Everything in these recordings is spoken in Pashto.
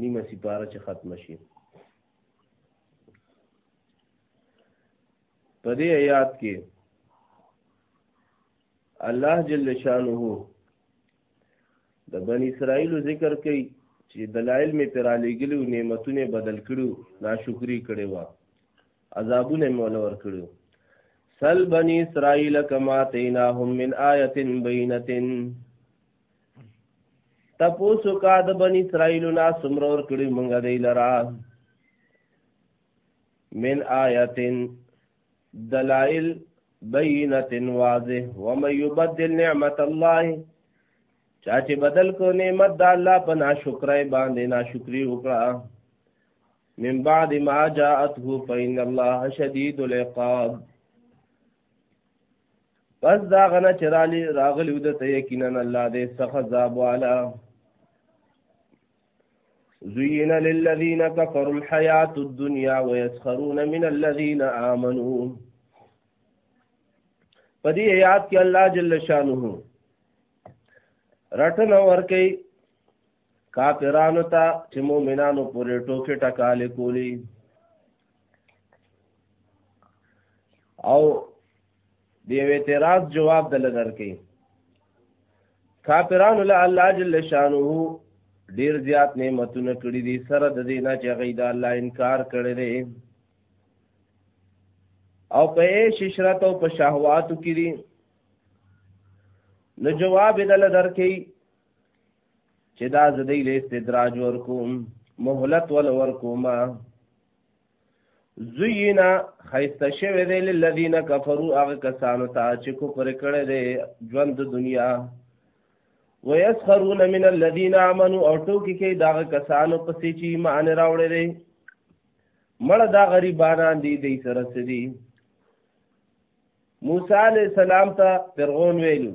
نیمه سپاره چې ختم شي په دې آیات کې الله جل شانه د بنی اسرائیل ذکر کوي چې دلایل می پر علیګلو نعمتونه بدل کړو ناشکری کړي وا عذابونه مولا ور کړو سل بنی اسرائیل کما تیناهم من آیه بینتن تپوسو کا د بنی اسرائیل نا سمرور کړي مونږ دی لرا من آیتن دلائل بینت واضح ومن یبدل نعمت الله چا چې بدل کو نعمت د الله په ناشکرای باندې ناشکری وکړه من بعد ما جاءته فإن الله شديد العقاب پس دا غنه چرالی راغلی د ته یقینا الله دې څخه عذاب والا زين للذين كفروا الحياة الدنيا ويسخرون من الذين آمنوا پدې آیات کې الله جل شانه رټنه ورکي کافرانو ته چې مؤمنانو پورې ټوکې ټکالې کولی او د یو اعتراض جواب د لدر کې کافرانو له الله جل شانه ډیر زیات نعمتونه کړی دي سره د دې نه چې غي د الله انکار کړی دی او په عیش عشرت او په شهواتو کې دي نو جواب د لدر کې چې دا زدی له استدراج ورکوم مهلت ول ورکوم زینا خیسته شوی دی للذین کفروا هغه کسانو ته چې کو پر کړه دی ژوند د دنیا ويسخرون من الذين امنوا او ټوکی کې دا کسانو پسې چې ایمان راوړل دي مړ دا غریبانان دي د سره سدي موسی عليه السلام ته فرعون ویلو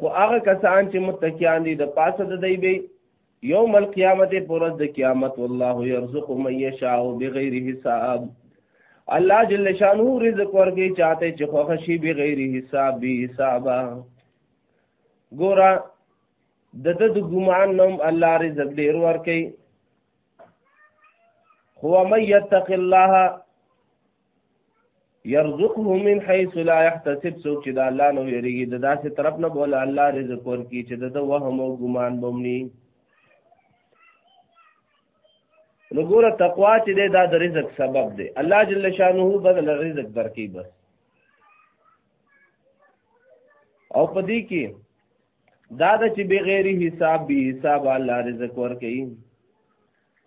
خو هغه کسان چې متکیان دي د پاسه د دی به یوم القیامت پرز د قیامت والله یرزق من یشاء بغیر حساب الله جل شانه رزق ورکي چاته چې خوښ شي بغیر حساب به حسابا ګورا د د ګمان نوم الله رزق ډیر ورکي هو من یتق الله يرزقه من حيث لا يحتسب سوچ چې د الله نو یریږي د داسې طرف نه بول الله رزق ورکی چې د وهم او ګمان بومني نو ګوره تقوا چې ده دا د رزق سبب ده الله جل شانه بدل رزق درکې بس او پدې کې دا د چې بغیر حساب به حساب الله رزق ورکې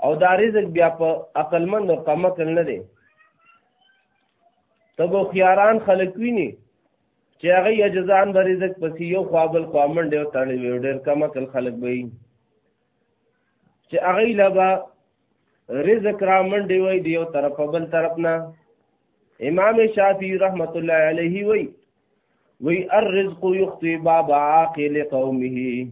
او دا رزق بیا په عقل مند او کم عقل نه دی تب خياران خلک ویني چې هغه یجزان به رزق پسې یو خوابل خوامن ډیر تړي وي ډیر کم عقل خلک به چې هغه لبا رزق را منډي وي دی یو طرف بل طرف نه امام شافعي رحمت الله علیه وی وی الرزق یخطی باب عاقل قومه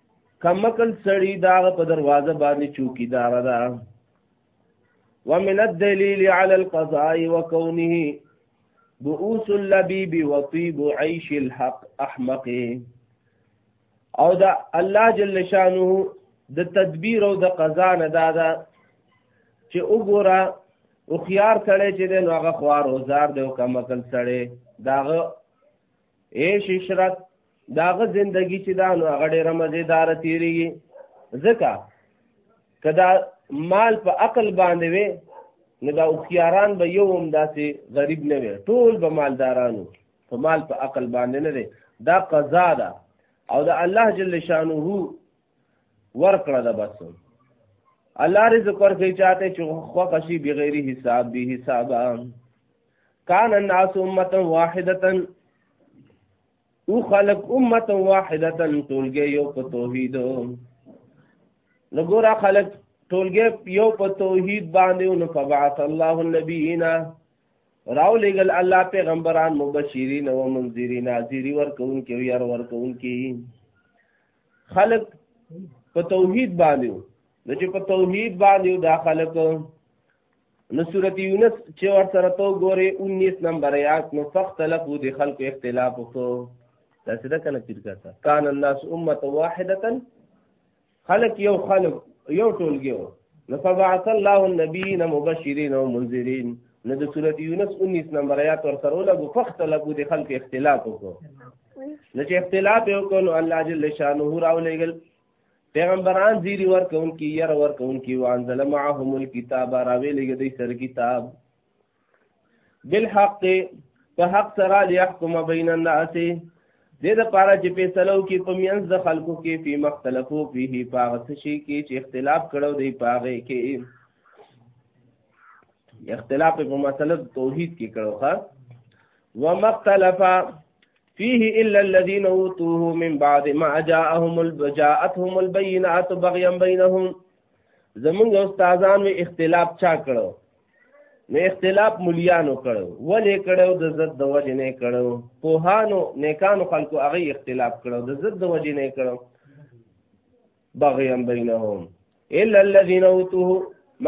کمکل سړی دا په دروازه باندې چوکیدار ده ومن الدليل على القضاء وكونه بؤوس اللبيب وطيب عيش الحق احمق او دا الله جل شانه د تدبیر او د قضا نه دا ده چې وګوره او خيار سړی چې د هغه خوار او زار دی او کمکل سړی داغه ايش عشرت داغه زندگی چې دا نو هغه ډېره مزیدار تیریږي ځکه کدا مال په عقل باندې وي نو دا اوخياران به یو هم داسې غریب نه وي ټول به مالدارانو په مال په عقل باندې نه دي دا قضا ده او دا الله جل شانه ورکړه ده بس الله رزق ورکړي چاته چې خو قشي بغیر حساب به حساب کان الناس امه واحده او خلق امه واحده ټولګه یو په توحید نو ګور خلق ټولګه یو په توحید باندې نو فبعث الله النبیین راو لګل الله پیغمبران مبشرین او منذرین ناظری ورکون کې یار ورکون کې خلق په توحید باندې نو چې په توحید باندې دا خلق نو سورت یونس چې ور سره تو ګورې 19 نمبر آیات نو فختلفو د خلکو اختلاف وکړو دا څه ده کنه تیر کړه کان الناس امه واحده خلق یو خلق یو ټولګي و نو فبعث الله النبیین مبشرین و منذرین نو د سورت یونس 19 نمبر آیات ور سره لګو فختلفو د خلکو اختلاف وکړو نو چې اختلاف وکړو الله جل شانه راولېګل پیغمبران زیری ورکون کی ير ورکون کی وانزل معهم الكتاب راوی لګی دی سر کتاب بالحق په حق سره ليحكم بين الناس دې د پاره چې فیصلو کې په مینځ د خلکو کې په مختلفو فيه پاغه شي کې چې اختلاف کړو دی پاغه کې اختلاف په مسله توحید کې کړو ښا ومختلفه فيه إلا الذين أوتوه من بعد ما جاءهم جاءتهم البينات بغيا بينهم زمونږ استادان وی اختلاف چا کړو نو اختلاف مليانو کړو ولې کړو د زد د وجې نه کړو پوهانو نیکانو خلکو هغه اختلاف کړو د زد د وجې نه کړو بغيا بينهم إلا الذين أوتوه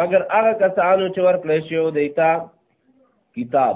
مگر هغه کسانو چې ورکړې شو دیتا کتاب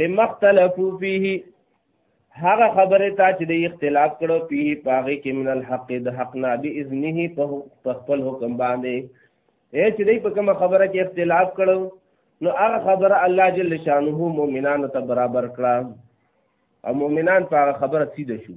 لما اختلفوا فيه هغه خبره تا چې د اختلاف کړو په پاغي کې من الحق د حق نه به اذنه په خپل حکم باندې اے چې دې په کومه خبره کې اختلاف کړو نو هغه خبره الله جل شانه مؤمنانو ته برابر کړه او مؤمنان په هغه خبره سیده شو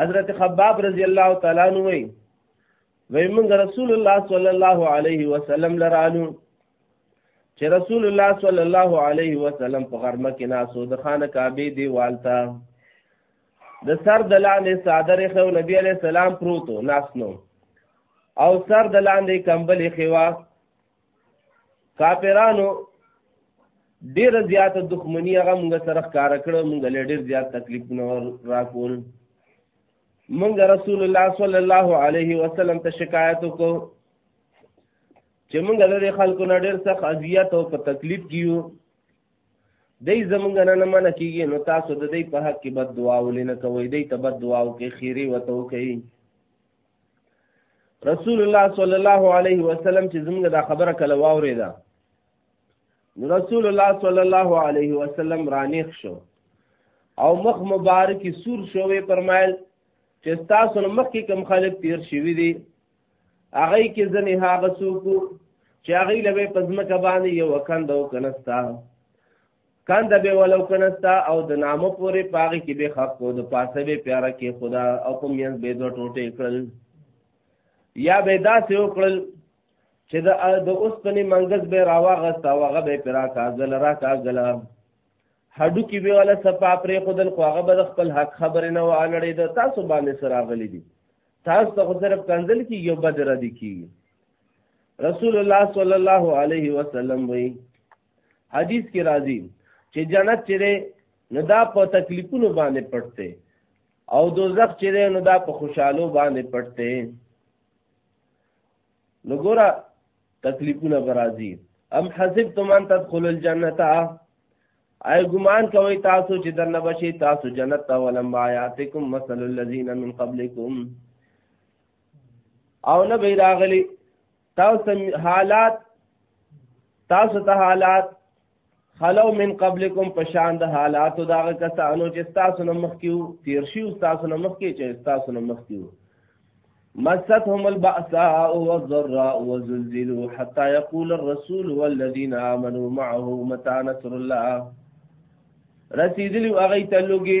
حضرت خباب رضی الله تعالی عنہ وی وی موږ رسول الله صلی الله علیه وسلم لرالو چې رسول الله صلی الله علیه وسلم په غرمه کې ناسو د خانه کعبه دیوال ته د سر د لاندې صادر خو نبی علی السلام پروتو ناسنو او سر د لاندې کمبل خوا کافرانو ډیر زیات دښمنی هغه موږ سره کار کړو موږ له ډیر زیات تکلیف نور راکول موږ رسول الله صلی الله علیه وسلم ته شکایت وکړو چې موږ د خلکو نه ډیر سخت اذیت او په تکلیف کیو دای زمونږ نه نه منه کیږي نو تاسو د دې په حق کې بد دعا ولې نه کوئ دې ته بد دعا او کې خیری وته کوي رسول الله صلی الله علیه وسلم چې زموږ دا خبره کله واورېده نو رسول الله صلی الله علیه وسلم رانیخ شو او مخ مبارک سور شوې پرمایل چې تاسو نو مخ کې کم خلک تیر شوی دي هغه کې ځنې هغه څوک چې هغه لوي پزمکه باندې یو کندو کنستا کاند به ولو کنستا او د نامو پورې پاغي کې به خپ کو د پاسه به پیارا کې خدا او په مینځ به دوه ټوټې کړل یا به داسې وکړل چې د د اوسپنې منګز به راواغست او هغه به پیرا کاغل را کاغل هډو کې به ولا صفا پرې خودل خو هغه به خپل حق خبرې نه وانړې د تاسو باندې سره غلي دي تاسو ته صرف کنزل کې یو بدر دي کی رسول الله صلی الله علیه وسلم وی حدیث کې راځي چې جنت چې دی نو دا په تکلیفونو باندې پټ دی او دوزخ چې دی نو دا په خوشحالو باندې پټ دی نو ګوره تکلیفونه به راځي ام حسبتم ان تدخلوا الجنه آی ګمان کوي تاسو چې دنه بشي تاسو جنت ته ولم آیاتکم مثل الذین من قبلکم او نه به راغلی تاسو ته حالات تاسو ته حالات خلو من قبلکم پشان د حالات دا کسانو چې تاسو نو مخ کیو تیر شي تاسو نو مخ کې چې تاسو نو مخ کیو مستهم البأساء والضراء وزلزلوا حتى يقول الرسول والذين آمنوا معه متى نصر الله رسیدلی هغه ته لوګي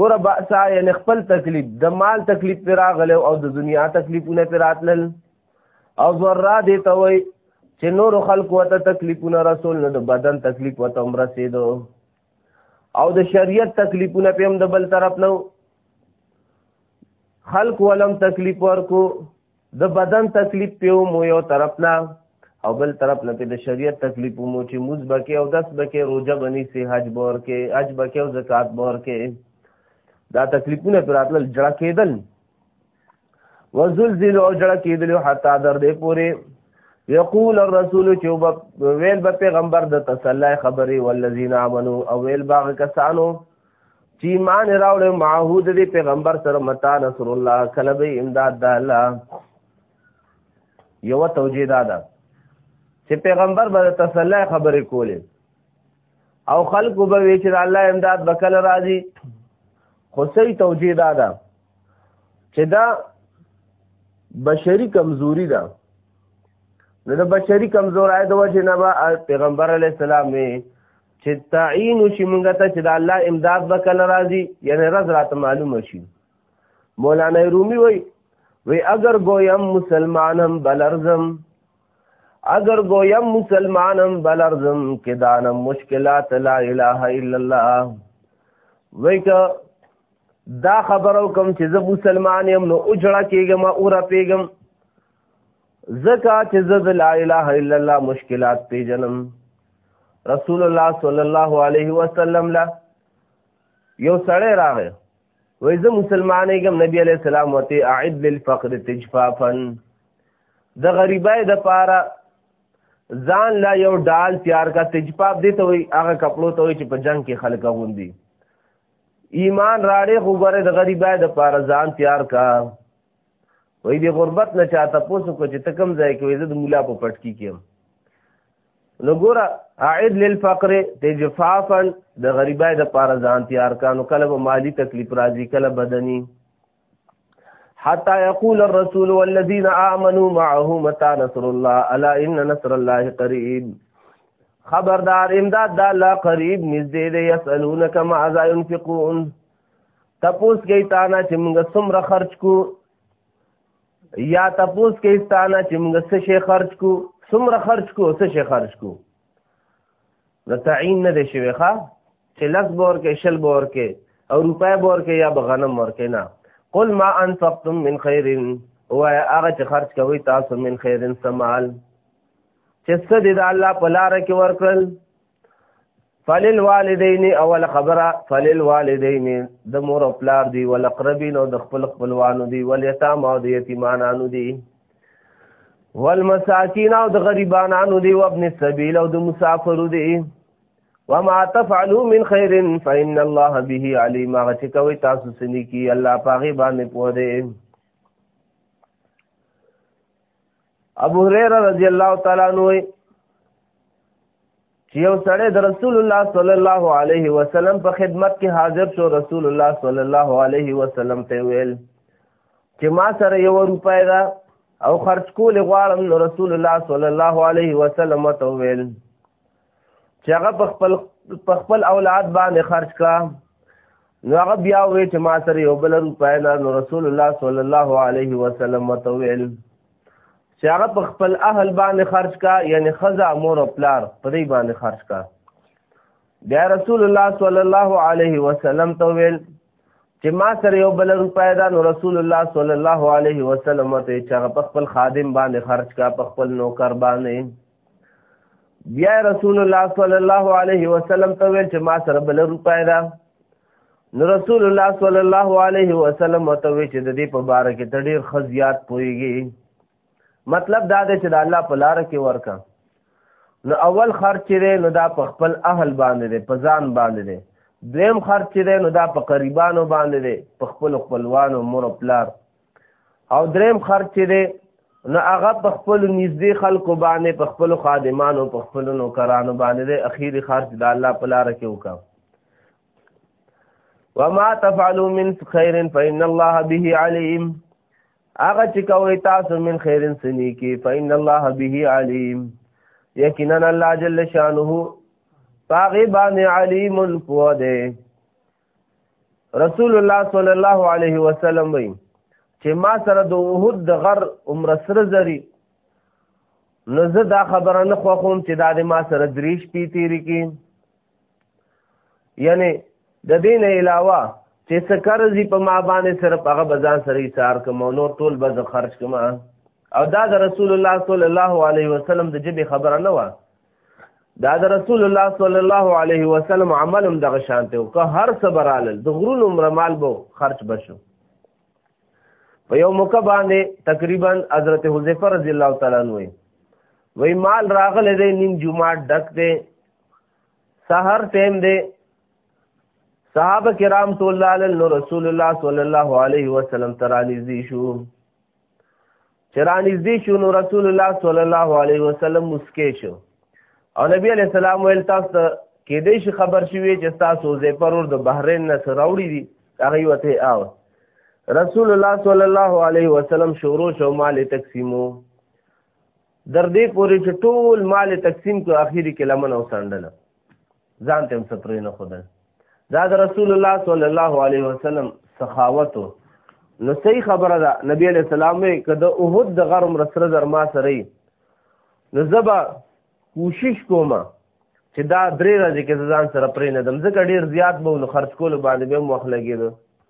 ګوره باسا یعنی خپل تکلیف د مال تکلیف پر راغلو او د دنیا تکلیفونه پر راتلل او ذره دې ته وای چې نور خلق وته تکلیفونه رسول نه د بدن تکلیف وته عمر رسیدو او د شریعت تکلیفونه په هم د بل طرف نو خلق ولم تکلیف ورکو د بدن تکلیف په مو یو طرف نه او بل طرف نه په د شریعت تکلیف مو چې موز بکې او دس بکې روزه بنی سي حج بور کې حج بکې او زکات بور کې دا تکلیفونه پر راتل جړه کېدل وزلزل او جړه کېدل حتا در دې پوره یقول الرسول چې ویل به پیغمبر د تسلی خبرې والذین آمنو او ویل باغ کسانو چې ایمان راوړې معهود دې پیغمبر سره متا نصر الله کله به امداد د الله یو توجیه دادا چې پیغمبر به تسلی خبرې کولې او خلق به وی چې الله امداد بکل راځي خو صحیح توجیه دادا چې دا بشری کمزوري ده نو د بشری کمزورای د وجه نه به پیغمبر علی السلام چې تعین شي مونږ ته چې د الله امداد به کله راځي یعنی رز راته معلوم شي مولانا رومي وای وی اگر گویم مسلمانم بلرزم اگر گویم مسلمانم بلرزم که دانم مشکلات لا اله الا الله وی که دا خبرو کوم چې زه مسلمان یم نو اجړه کېږم او رپېږم زکا چې زه د لا اله الا الله مشکلات پیژنم رسول الله صلی الله علیه وسلم لا یو سړی راغی وای زه مسلمانې کوم نبی علی السلام وته اعد للفقر تجفافا د غریبای د پاره ځان لا یو ډال تیار کا تجفاف دي ته وای هغه کپلو ته وای چې په جنگ کې خلک غوندي ایمان راړې خو غره د غریبای د پاره ځان تیار کا وای دی غربت نه چاته پوسو کو چې ته کم ځای کې وې زه د مولا په پټ کې کېم نو ګوره اعد للفقر تجفافا د غریبای د پاره ځان تیار کانو کله به مالی تکلیف راځي کله بدني حتى يقول الرسول والذين آمنوا معه متى نصر الله الا ان نصر الله قريب خبردار امداد د الله قریب نږدې دی يسالونك ماذا ينفقون تپوس کوي تا نه چې موږ څومره خرج کو یا تپوس کوي تا نه چې موږ څه شي خرج کو څومره خرج کو څه شي خرج کو نو تعین نه دی شوی ښا چې لس بور کې شل بور کې او روپے بور کې یا بغنم ور کې نه قل ما انفقتم من خير او هغه چې خرج کوي تاسو من خير سمال چې څه دې د الله په لار کې ورکړل فلل والدین اول خبره فلل والدین د مور او پلار دی ول اقربین او د خپل خپلوانو دی ول یتام او د یتیمانانو دی ول مساکین او د غریبانانو دی او ابن السبیل او د مسافرو دی وما تفعلوا من خير فإن الله به عليم هغه چې کوي تاسو سني کی الله پاغي باندې پوه دی ابو هريره رضی الله تعالی عنہ چې یو سړی د رسول الله صلی الله علیه وسلم په خدمت کې حاضر شو رسول الله صلی الله علیه وسلم ته ویل چې ما سره یو روپای ده او خرج کول غواړم نو رسول الله صلی الله علیه وسلم ته ویل چې هغه په خپل په خپل اولاد باندې خرج کا نو هغه بیا وې چې ما سره یو بل روپای نه نو رسول الله صلی الله علیه وسلم متویل چې هغه په خپل اهل باندې خرج کا یعنی خزا مور او پلار په دې باندې خرج کا بیا رسول الله صلی الله علیه وسلم ته ویل چې ما سره یو بل روپای دا نو رسول الله صلی الله علیه وسلم ته چې هغه په خپل خادم باندې خرج کا په خپل نوکر باندې بیا رسول الله صلی الله علیه وسلم ته ویل چې ما سره بل روپای ده نو رسول الله صلی الله علیه وسلم ته وی چې د دې په باره کې ته ډېر ښه زیات پوهېږي مطلب دا دی چې د الله په لاره کې ورکه نو اول خرچ چې دی نو دا په خپل اهل باندې دی په ځان باندې دی دویم خرچ چې دی نو دا په قریبانو باندې دی په خپل خپلوانو مور او پلار او دریم خرج چې دی نو هغه په خپل نږدې خلکو باندې په خپل خادمانو په خپل نوکرانو باندې د اخیری خرج د الله په لار کې وکړه وما تفعلوا من خير فإن الله به عليم هغه چې کوي تاسو من خیر سنی کې فإن الله به عليم یقینا الله جل شانه پاغي باندې علیم پوه دی رسول الله صلی الله علیه وسلم وی چې ما سره د احد د غر عمر سره زری نو زه دا خبره نه خوښوم چې دا د ما سره درې شپې تېرې کړي یعنی د دې نه علاوه چې څه قرضې په ما باندې صرف هغه به ځان سره ایثار کوم او نور ټول به زه خرج کوم او دا د رسول الله صلی الله علیه وسلم د ژبې خبره نه وه دا د رسول الله صلی الله علیه وسلم عمل هم دغه شان ته که هر څه برالل د غرونو مرمال به خرج بشو په یو موقع باندې تقریبا حضرت حذیفه رضی الله تعالی عنہ وی مال راغله دی نیم جمعه ډک دی سحر ټیم دی صحابه کرام ټول لاله رسول الله صلی الله علیه وسلم ترانی زی شو چې رانږدې شو نو رسول الله صلی الله علیه وسلم مسکې شو او نبی علیه السلام ویل تاسو ته کېدې شي خبر شوي چې تاسو زه پرور د بحرین نه سراوړي دي هغه وته آو رسول الله صلی الله علیه وسلم شورو شو مال تقسیمو در دې پورې چې ټول مال تقسیم کو اخیری کې لمن او ساندنه ځان تم سپرې نه خدای دا د رسول الله صلی الله علیه وسلم سخاوت نو صحیح خبره ده نبی علیہ السلام وی کده اوهد د غرم رسره در ما سره نو زبا کوشش کوم چې دا درې ورځې کې ځان سره پرې نه دم ځکه ډیر زیات به نو خرج کول باندې به مخ لګیدو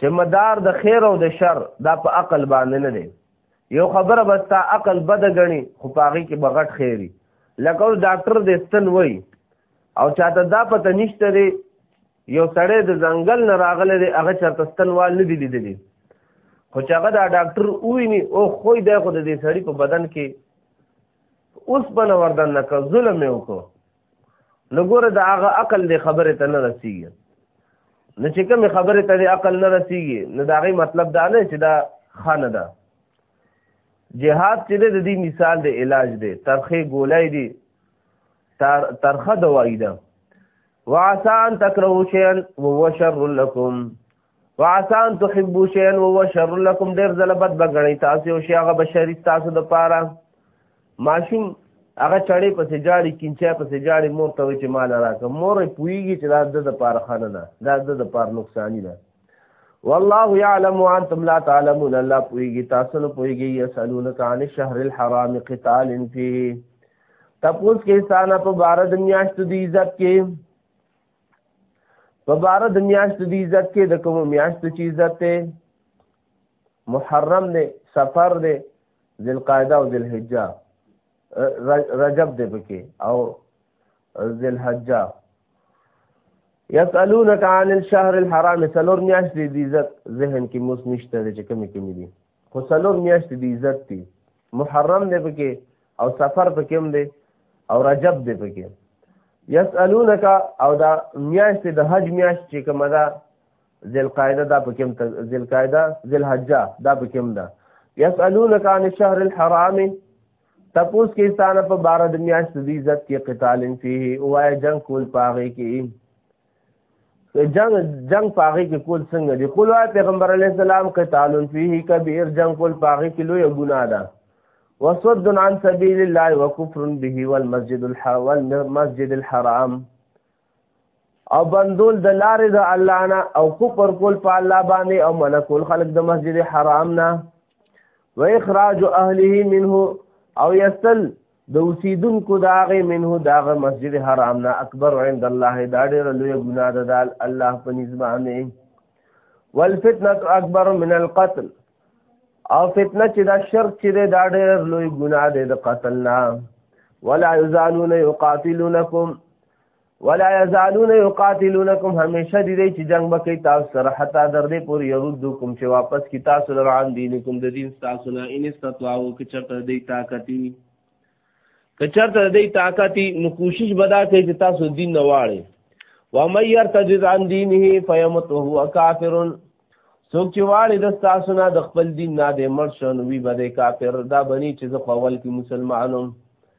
چې مدار د خیر او د شر دا په عقل باندې نه دی یو خبره بس تا عقل بد غني خو پاغي کې بغټ خیری لکه اوس ډاکټر د استن وای او چاته دا پته نشته دی یو سړی د ځنګل نه راغلی دی هغه چرته ستنوال نه دی لیدلی خو چې هغه دا ډاکټر وویني او خوی دی خو د دې سړي په بدن کې اوس بنه وردن نه که ظلم یې وکړو نو ګوره د هغه عقل د خبره ته نه رسیږي نو چې کوم خبره ته د عقل نه رسیږي نو دا غي مطلب دا نه چې دا خانه ده جهاد چې د دې مثال د علاج دی ترخه ګولای دی تر ترخه دوايي ده وعسى ان تكرهوا شيئا وهو شر لكم وعسان تحبو شيئا وهو شر لكم ډېر ځله بد بګړی تاسو او شي هغه بشری تاسو د پاره ماشوم هغه چړې پسې جاړي کینچا پسې جاړي مور ته چې مال راکه مور پويږي چې دا د د پاره خانه ده دا د د پاره نقصان ده والله يعلم وانتم لا تعلمون الله پويږي تاسو نه پويږي يسالونك عن الشهر الحرام قتال فيه تپوس کې ستانه په بار د میاشت دی عزت کې په بار د میاشت دی عزت کې د کوم میاشت چې عزت ته محرم دی سفر دی ذل قاعده او ذل حجه رجب دی پکې او ذل حجه یسالونک عن الشهر الحرام سلور میاشت دی عزت ذهن کې موس نشته چې کمی کمی دي خو څلور میاشتې د عزت دي محرم دی پکې او سفر پکې هم دی او رجب دی پکې یسالونک او دا میاشتې د حج میاشت چې کومه ده ذل قاعده دا پکې هم ذل قاعده ذل حجه دا پکې هم ده یسالونک عن الشهر الحرام تپوس کې ستانه په بار د میاشت د عزت کې قتال فيه او جنگ کول پاغه کې جنگ جنگ پاغي کې کول څنګه دی کول پیغمبر علی السلام قتالون فيه کبیر جنگ کول پاغي کې لوی ګناه ده وصد عن سبيل الله وكفر به والمسجد الحرام والمسجد الحرام او بندول د لارې د الله نه او کفر کول په الله باندې او منکول خلق د مسجد حرام نه و اخراج اهله منه او یسل د اوسیدونکو دا غي منه دا غ مسجد حرام نه اکبر عند الله دا ډېر لوی ګناه ده د الله په نسبانه والفتنه اکبر من القتل او فتنه چې دا شرک چې دا ډېر لوی ګناه ده د قتل نه ولا یزالون یقاتلونکم ولا یزالون یقاتلونکم همیشه دی دی چې جنگ وکي تاسو سره حتا در دې پورې يردوکم چې واپس کی تاسو لره عن دینکم د دین تاسو نه ان استطاعو کې چرته دی طاقتي که چرته دی طاقتي نو کوشش بدا کوي چې تاسو دین نه واړي و مې يرتد عن دینه فیمت وهو کافر څوک چې واړي د تاسو نه د خپل دین نه د مرشن وی بده کافر دا بني چې زه خپل کې مسلمانوم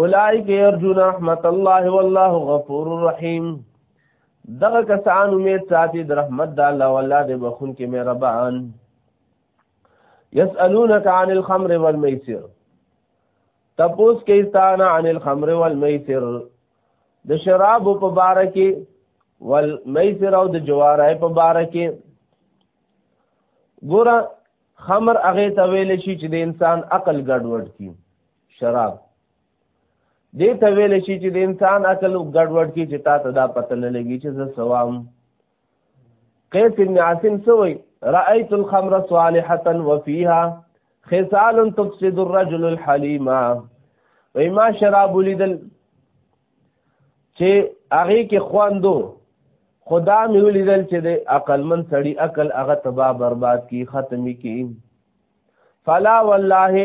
اولائک یرجون رحمت الله والله غفور رحیم دغه کسان امید ساتي د رحمت د الله والله د بخون کې مهربان یسالونک عن الخمر والمیسر تپوس کې استانه عن الخمر والمیسر د شراب په بار کې والمیسر او د جوارای په بار کې ګوره خمر هغه ته ویل شي چې د انسان عقل ګډوډ کی شراب دې ته ویل شي چې د انسان عقل ګډوډ کې چې تا ته دا پته نه لګي چې زه سوام قیس ابن عاصم سوی رأيت الخمر صالحة وفيها خصال تفسد الرجل الحليم وای ما شراب لیدل چې هغه کې خواندو خدا مې ولیدل چې د عقل من سړی عقل هغه تباہ برباد کی ختمي کی فلا والله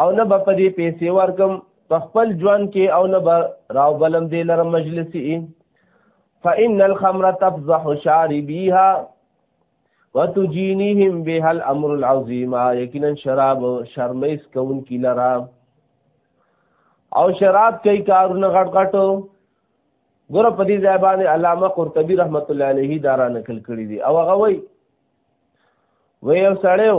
او نه به په دې پیسې ورکم په خپل ژوند کې او نه به راو بلم دې لره مجلسي فإن الخمر تفضح شاربيها وتجينيهم بها الأمر العظيم یقینا شراب شرمیس کون کی لرا او شراب کوي کارونه غټ غټو ګوره په دې ځای باندې علامه قرطبي رحمت الله علیه دا را نقل کړی دی او هغه وایي وی یو سړیو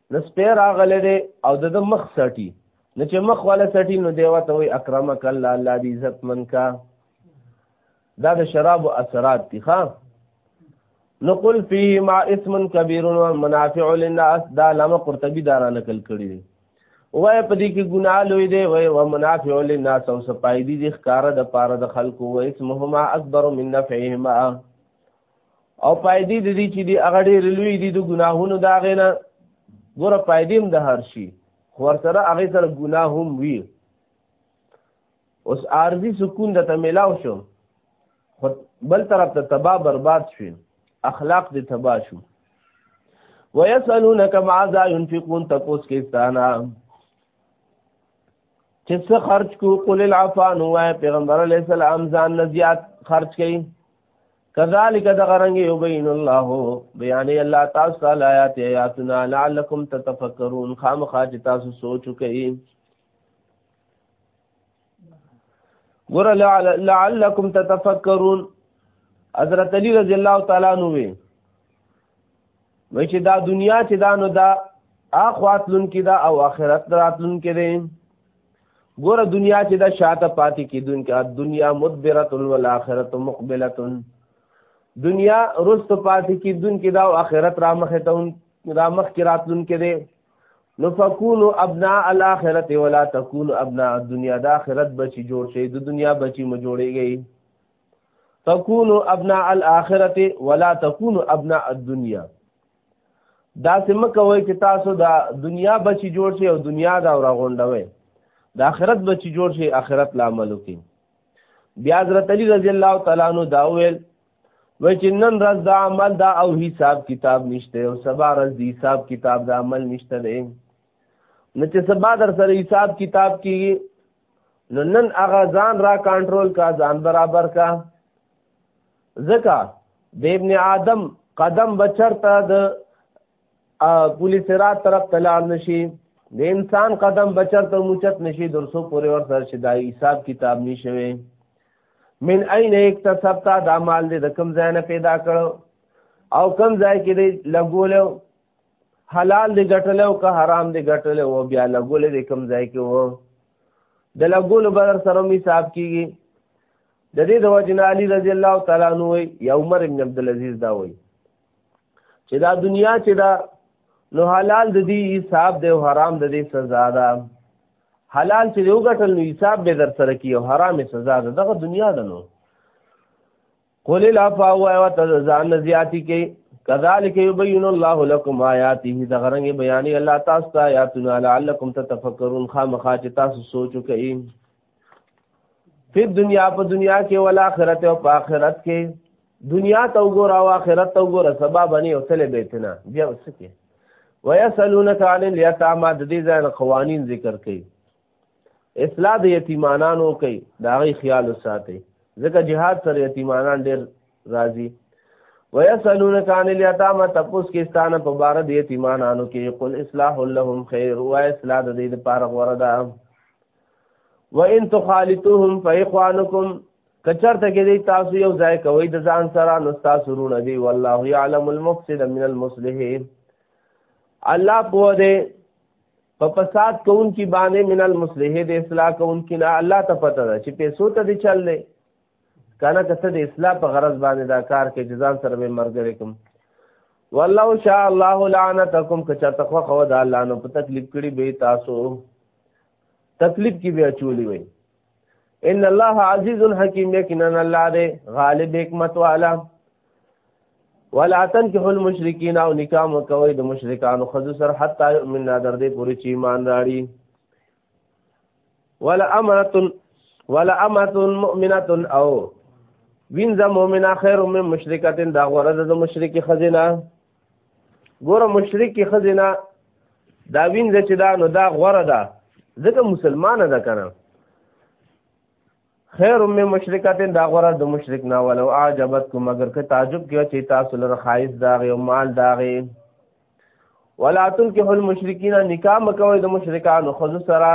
نو سپی راغلی دی او د ده مخ سټي نو چې مخ والا سټي نو دی ورته وایي اکرمک الله الله دې عزت من کا دا د شرابو اثرات دي ښه نو قل فيه ما اسم کبير منافع للناس دا علامه قرطبي دارا نقل کړی دی وای په دې کې ګناه لوی دی وای و منافع للناس او سپایدي دي ښکارا د پاره د خلکو و اسمهما اکبر من نفعهما او پایدې د دې چې دی هغه ډېر لوی دي د ګناهونو دا غینه ګوره پایدې هم د هر شي خو ورسره هغه سره ګناه هم وي اوس عارضي سکون د تملاو شو خو بل طرف ته تبا برباد شو اخلاق دې تبا شو ويسالونك ماذا ينفقون تپوس کې ستانه چې څه خرج کو قول العفان وای پیغمبر علی السلام ځان نه زیات خرج کړي کذالک دغرنګ یبین الله بیان الله تاسو تعالی آیات آیاتنا لعلکم تتفکرون خامخا چې تاسو سوچ وکړئ ګور لعلکم تتفکرون حضرت علی رضی الله تعالی عنہ وی وای چې دا دنیا چې دا نو دا اخواتلون کې دا او آخرت راتلون کې دی ګوره دنیا چې دا شاته پاتې کیدونکې دنیا مدبره والاخره مقبله دنیا رست پاتې کیدونکې دا او اخرت را مخه ته را مخ کې راتلونکې دی نو فکونو ابناء الاخرت ولا تکونو ابناء الدنيا د اخرت بچي جوړ شي د دنیا بچي مو جوړيږي فکونو ابناء الاخرت ولا تکونو ابناء الدنيا دا سم کوي چې تاسو دا دنیا بچی جوړ شي او دنیا دا را غونډوي د آخرت بچی جوړ شي آخرت لا عمل وکي بیا حضرت علی رضی الله تعالی عنہ دا ویل و چې نن ورځ دا عمل دا او حساب کتاب نشته او سبا ورځ دی حساب کتاب دا عمل نشته دی نو چې سبا در سره حساب کتاب کیږي نو نن هغه ځان را کنټرول کا ځان برابر کا ځکه د ابن آدم قدم بچرته د پولی سرات طرف تلال نشي د انسان قدم بچرته موچت نشي درسو پورې ور سره شي دا حساب کتاب نشوي من اين اکتسبت دا مال دې د کم ځای نه پیدا کړو او کم ځای کې دې لګولو حلال دې ګټلو که حرام دې ګټلو او بیا لګولې دې کم ځای کې وو د لګولو بر سره حساب کیږي د دې د وجنه علی رضی الله تعالی عنہ وی یا عمر ابن عبد العزيز دا وی چې دا دنیا چې دا نو حلال د دې حساب دی او حرام د دې سزا ده حلال چې یو غټل نو حساب به در سره کی او حرام سزا ده دغه دنیا ده نو قول لا فاو او تزان زیاتی کې کذالک یبین الله لكم آیاته دغه رنګ بیان الله تاسو ته آیاتنا لعلکم تتفکرون خامخا چې تاسو سوچو کوئ په دنیا په دنیا کې ول اخرت او په اخرت کې دنیا ته وګور او اخرت ته وګور سبا باندې او تل بیتنا بیا وسکه ويسالونک عن اليتامى د دې ځای قوانین ذکر کړي اصلاح د یتیمانانو کوي دا غي خیال ساتي ځکه جهاد سره یتیمانان ډېر راضي ويسالونک عن اليتامى تپوس کې ستانه په بار د یتیمانانو کې قل اصلاح لهم خير و اصلاح د دې لپاره غوړه ده وان تخالطوهم فاخوانکم کچرته کې دی تاسو یو ځای کوي د ځان سره نو تاسو رونه دی والله يعلم المفسد من المصلح الله په دې په فساد کون کی باندې من المصلح د اصلاح کون کی نه الله ته پته ده چې پیسو ته دی چل دی کنه کته د اصلاح په غرض باندې دا کار کې جزان سره به مرګري کوم والله ان شاء الله لعنتکم که چاته خو خو دا الله نو په تکلیف کړي به تاسو تکلیف کې به چولی وي ان الله عزیز حکیم یقینا الله دې غالب حکمت والا ولا تنكحوا المشركين او نکاح کوي د مشرکانو خذ سر حتا من در دې پوری چې ایمان راړي ولا امرت ولا امرت مؤمنه او وینځه مؤمنه خیر من مشرکتن دا غره د مشرکی خزینه ګوره مشرکی خزینه دا وینځه چې دا نو دا غره ده ځکه مسلمانه ده کنه خیر من مشرکاتن دا غره د مشرک نه ولو عجبتکم اگر که تعجب کیو چې تاسو لره خایس داغه او مال داغه ولا تنكحوا المشرکین نکاح مکوئ د مشرکانو خود سره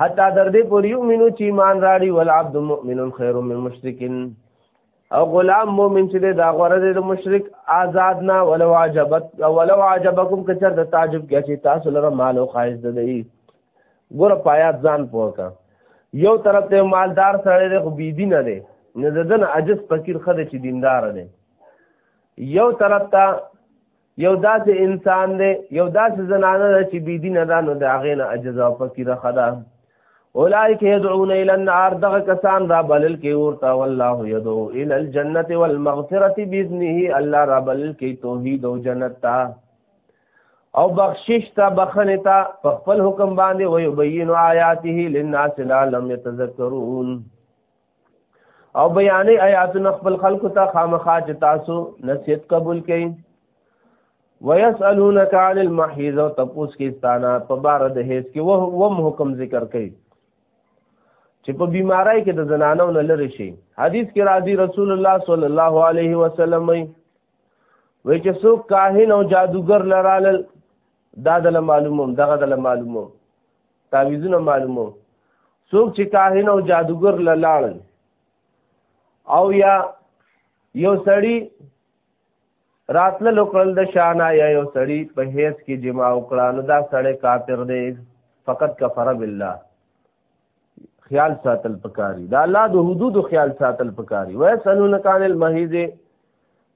حتا در دې پورې یؤمنو چې ایمان راړي ول عبد مؤمن خیر من مشرکین او غلام مومن چې دا غره د مشرک آزاد نه ولو عجبت ولو عجبکم کچر د تعجب کې چې تاسو لره مال او خایز ده دی ګور پایات ځان پوکا یو طرف ته مالدار سره د خو بی دین نه نه ددن عجز فقیر خده چې دیندار دی یو طرف ته یو داسې انسان دی یو داسې زنانه ده چې بی دینه ده نو د هغې نه عجزه او فقیره ښه ده اولئک یدعون الی النار دغه کسان را بلل کې ورته والله یدعو الی الجنه والمغفرة باذنه الله را بلل کې توحید او جنت ته او بخشش ته بخنه ته په خپل حکم باندې ويبین آیاته للناس لعلهم یتذکرون او بیانې آیاتونه خپل خلکو ته خامخا چې تاسو نصیحت قبول کړئ ويسالونك عن المحيض او تپوس کې ستانه په بار د هیڅ کې و هم حکم ذکر کړي چې په بیماری کې د زنانو نه لری شي حدیث کې راځي رسول الله صلی الله علیه وسلم وی چې څوک کاهن او جادوګر لرال دا د معلومم دغه د معلومم تعویذونه معلومو څوک چې کاهن او جادوګر لاړل او یا یو سړی راتل لوکل د شانا یا یو سړی په هیڅ کې جما وکړه نو دا سړی کافر دی فقط کفر بالله خیال ساتل پکاري دا الله د حدود خیال ساتل پکاري وای سنون کان المحیز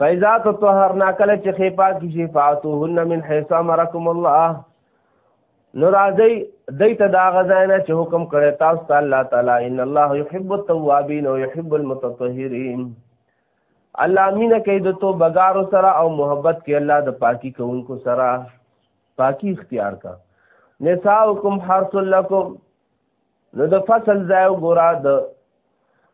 فاذا تطهرنا کله چې خې پاک شي فاتوهن من حيث امركم الله نو راځي دیت دا غزاینه چې حکم کړي تاسو ته الله تعالی ان الله يحب التوابين ويحب المتطهرين الله امین کوي د تو بګارو سره او محبت کې الله د پاکي کوونکو سره پاکي اختیار کا نساؤکم حرث لکم نو د فصل ځای ګورا د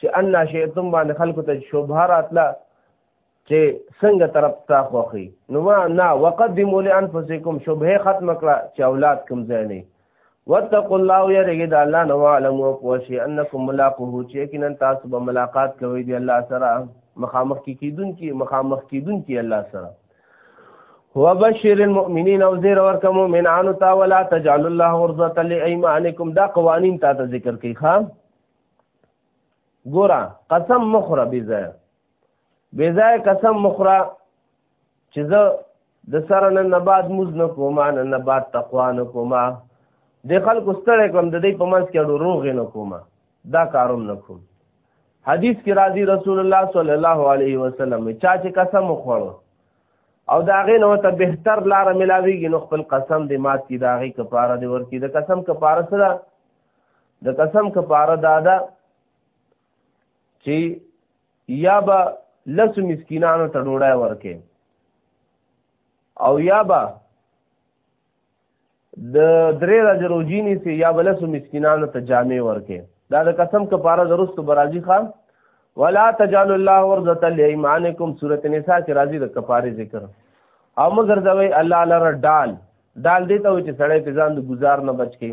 چې ان ناشئتم باندې خلکو ته شوبه راتله چې څنګه طرف تا خوخي نو ما نه وقدموا لانفسکم شوبه ختم کړه چې اولاد کم ځای نه واتقوا الله ويرجي د الله نو علم او پوشي انکم ملاقوه چې کینن تاسو به ملاقات کوي دی الله سره مخامخ کی کیدون کی مخامخ کیدون کی الله سره وبشر المؤمنین او زیر ورک مؤمنان تا ولا تجعل الله عرضه لایمانکم دا قوانین تا ته ذکر کی خام ګورا قسم مخره بی ځای بی ځای قسم مخره چې زه د سره نن نه بعد موز نه کوم نن نه بعد تقوا نه کوم د خلکو ستړی کوم د دې په منځ کې ډو روغ نه کوم دا کاروم نه کوم حدیث کې راځي رسول الله صلی الله علیه وسلم چا چې قسم وخوړو او دا غي نو ته بهتر لار ملاويږي نو خپل قسم دې مات کی دا غي کفاره دې ورکی د قسم کفاره سره د قسم کفاره دا ده چې یا به لس مسکینانو ته ډوډۍ ورکې او یا به د درې راځ روجینی سي یا به لس مسکینانو ته جامې ورکې دا د قسم کفاره درست برازي خان ولا تجعل الله ورزه لایمانکم سوره نساء کې راځي د کفاره ذکر او مگر دوی الله لره ډال ډال دې ته چې سړی په ځان د گزار نه بچ کی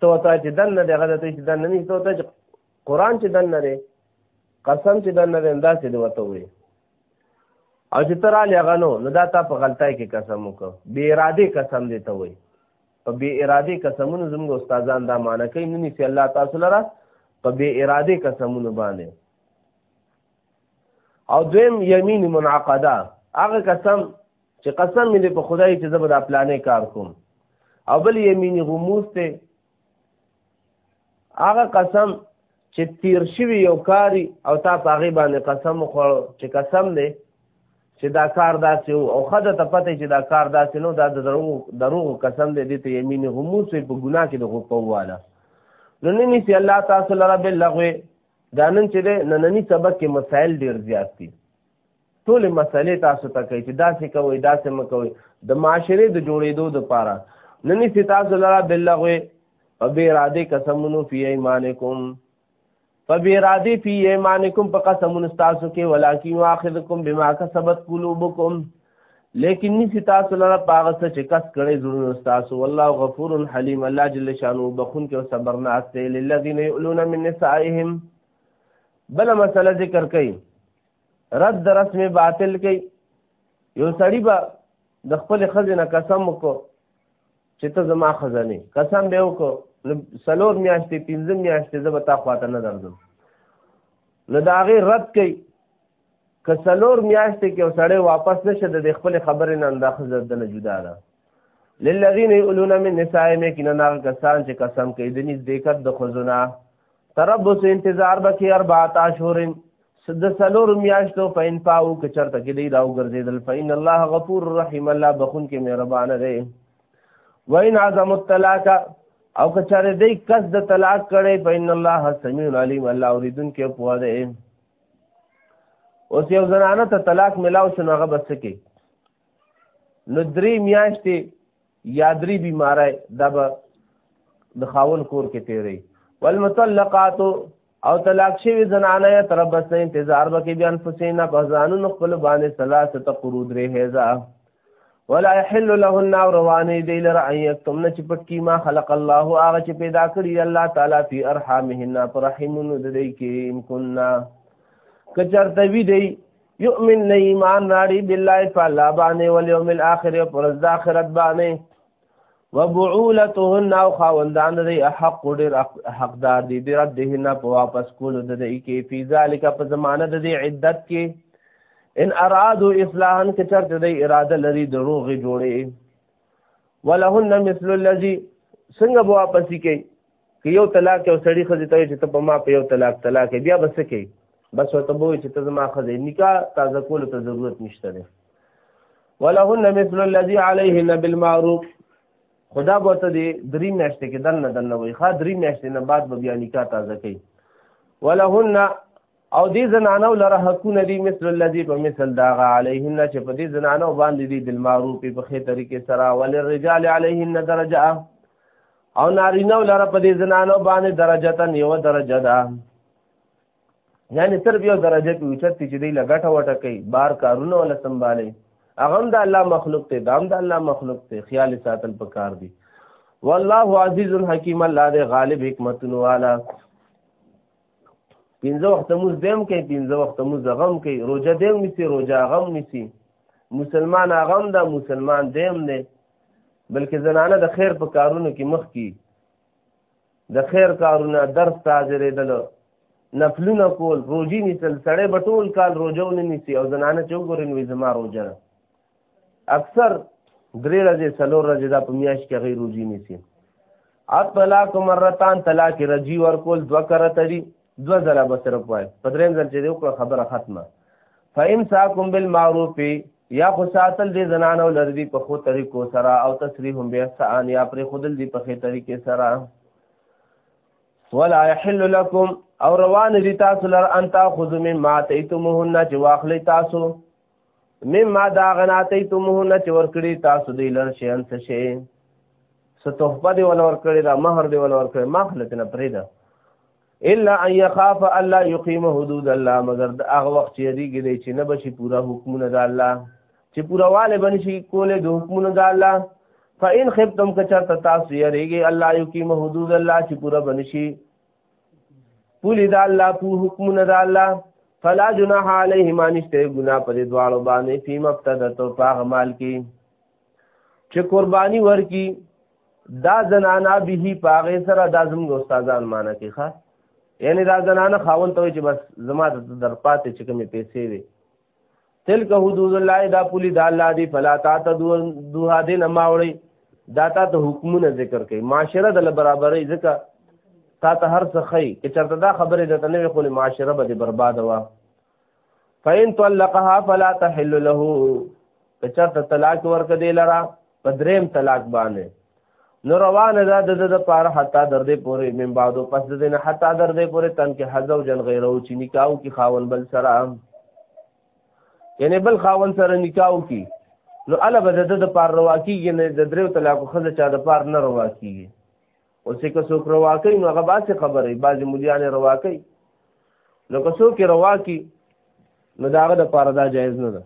ته وتا چې دن نه دی هغه ته چې دن نه نشته وتا چې قران چې دن نه دی قسم چې دن نه دی دا څه دی وته وي او چې تر علی غنو نو دا تا په غلطای کې قسم وکړ بی اراده قسم دی ته وي په بی اراده قسمونو زموږ استادان دا معنی کوي نو نسی الله تاسو لره په بی اراده قسمونو باندې او دویم یمین منعقده هغه قسم چې قسم مې دې په خدای چې زه به دا پلانې کار کوم او بل یمین غموس ته هغه قسم چې تیر شوی یو کاری او تا په هغه باندې قسم خوړ چې قسم دې چې دا کار داسې وو او خدای ته پته چې دا کار داسې نو دا د دروغ دروغ قسم دې دې ته یمین غموس په ګناه کې د غوپواله نو نه نسی الله تاسو لره باللغوه دا نن چې نننی سبق کې مسائل ډیر زیات دي ټول مسلې تاسو ته کوي چې داسې کوي داسې مکوي د معاشره د جوړېدو د پاره ننی سی تاسو لرا باللغو په بی اراده قسمونو فی ایمانکم په بی اراده فی ایمانکم په قسمونو تاسو کې ولکن واخذکم بما کسبت قلوبکم لیکن نسی تاسو لرا پاغه څه چې کس کړي زړونو تاسو والله غفور حلیم الله جل شانو بخون کې او صبرناک دی للذین یؤلون من نسائهم بل مسله ذکر کړي رد رسم باطل کوي یو سړی به د خپل خزینه قسم وکړو چې ته زما خزانه قسم به وکړو نو سلور میاشتې پنځه میاشتې زه به تا خواته نه درځم نو د هغې رد کوي که سلور میاشتې کې یو سړی واپس نشه د خپل خبرې نه دا ښځه دنه جدا ده للذین یؤلون من نسائهم کینه هغه کسان چې قسم کوي د نزدېکت د ښځو نه تربص انتظار بکی اربعات اشهرن د سلور میاشتو فین پاو که چرته کې دی راو ګرځیدل فین الله غفور رحیم الله بخون کې مهربان دی وین اعظم الطلاق او که چرته دی کس د طلاق کړي فین الله سمیع علیم الله اوریدون کې پوه دی اوس یو زنانه ته طلاق ملاو شنو هغه بس کې نو درې میاشتې یا درې بیمارای دا به د خاون کور کې تیری والمطلقات او طلاق شوی زنانه یا تربس نه انتظار وکي بیان فسینا په ځانونو خپل باندې ثلاثه تقرو درې هزا ولا يحل لهن روانه دی لره ان یکتمن چې پټ کی ما خلق الله هغه چې پیدا کړی الله تعالی فی ارحامهن پر رحمونو د دې کې امکنا کچرته وی دی یؤمن نه ایمان راړي بالله فالله باندې والیوم الاخر پرز د اخرت باندې وبعولتهن او خاوندان دی حق ډیر حقدار دي د ردهن په واپس کولو د دې کې فی ذالک په زمانه د دې عدت کې ان ارادو اصلاحا کې چرته د اراده لري دروغ جوړي ولهن مثل الذي څنګه به واپس کوي که یو طلاق یو سړی خځې ته چې ته په ما په یو طلاق طلاق بیا به څه کوي بس ورته به چې ته زما خځې نکاح تازه کولو ته ضرورت نشته دی ولهن مثل الذي عليهن بالمعروف خدا به ته دې درې میاشتې کې دننه دننه وي ښه درې میاشتې نه بعد به بیا نکاح تازه کوي ولهن او دې زنانو لره حقونه دي مثل الذي په مثل داغه عليهن چې په دې زنانو باندې دي بالمعروف په خې طریقې سره وللرجال عليهن درجه او نارینه لره په دې زنانو باندې درجه تن یو درجه ده یعنی صرف یو درجه کې اوچت چې دی لګټه وټه کوي بار کارونه ولا سنبالي هغه هم د الله مخلوق ته دام د الله مخلوق ته خیال ساتل پکار دي والله عزیز الحکیم الله دې غالب حکمت والا پنځه وخت موز دیم کوي پنځه وخت موز غم کوي روزه دیم نسی روزه غم نسی مسلمان غم دا مسلمان دیم نه بلکې زنانه د خیر په کارونو کې مخ کی د خیر کارونه درس تاجرېدل نفلونه کول روجی نیسل سړی به ټول کال روجو نه نیسي او زنانه چې وګوري نو زما روجه ده اکثر درې ورځې څلور ورځې دا په میاشت کې غیر روجی نیسي اطلاق مرتان طلاق رجی ورکول دوه کرته دي دو ځله به صرف وای په دریم ځل چې دی وکړه خبره ختمه فامساکم بالمعروف یا خو ساتل دي زنان او لردي په خو طریقو سره او تسریح هم به احسان یا پر خودل دي په خې طریقې سره ولا يحل لكم او روان دي تاسو لر ان تاخذوا مما اتيتموهن چې واخلي تاسو مما دا غناتی تمهونه چې ورکړي تاسو دی لر شي انس شي څه تحفه دی ول ورکړي دا مہر دی ول ورکړي مخلت نه پرې ده الا ان يخاف الله يقيم حدود الله مگر دا هغه وخت چې ریګي دی چې نه بشي پورا حکمونه د الله چې پورا والے بنشي کوله د حکمونه د الله فإن خفتم کچرت تاسو یریږي الله يقيم حدود الله چې پورا بنشي پولی دا الله پو حکمون دا الله فلا جناح علیهما نشته ګنا پر دوالو باندې فی مبتدتو پاغ مال کی چې قربانی ورکی دا زنانا به پاغه سره د زموږ استادان معنی کی ښا یعنی دا زنانه خاون ته چې بس زما د درپاتې چې کومې پیسې وي تلک حدود الله دا پولی دا الله دی فلا تا ته دوه دین ماوړي دا تا ته حکمونه ذکر کوي معاشره د برابرۍ ځکه تا ته هر څه خي چې چرته دا خبره د تنوي خو معاشره به برباد وا فین طلقها فلا تحل له که چرته طلاق ورک دی لرا په دریم طلاق باندې نو روانه ده د د پاره حتا در دې پورې من بعد پس د نه حتا در دې پورې تن کې حزو جن غیره او چې نکاو کې خاون بل سره یعنی بل خاون سره نکاو کې نو الا بده د پاره روا کیږي نه د دریو طلاق خزه چا د پاره نه روا کیږي او څه که څوک روا کوي نو هغه باسي خبرې بعضې ملیان روا کوي نو که څوک یې روا کړي نو د هغه دپاره دا جایز نه ده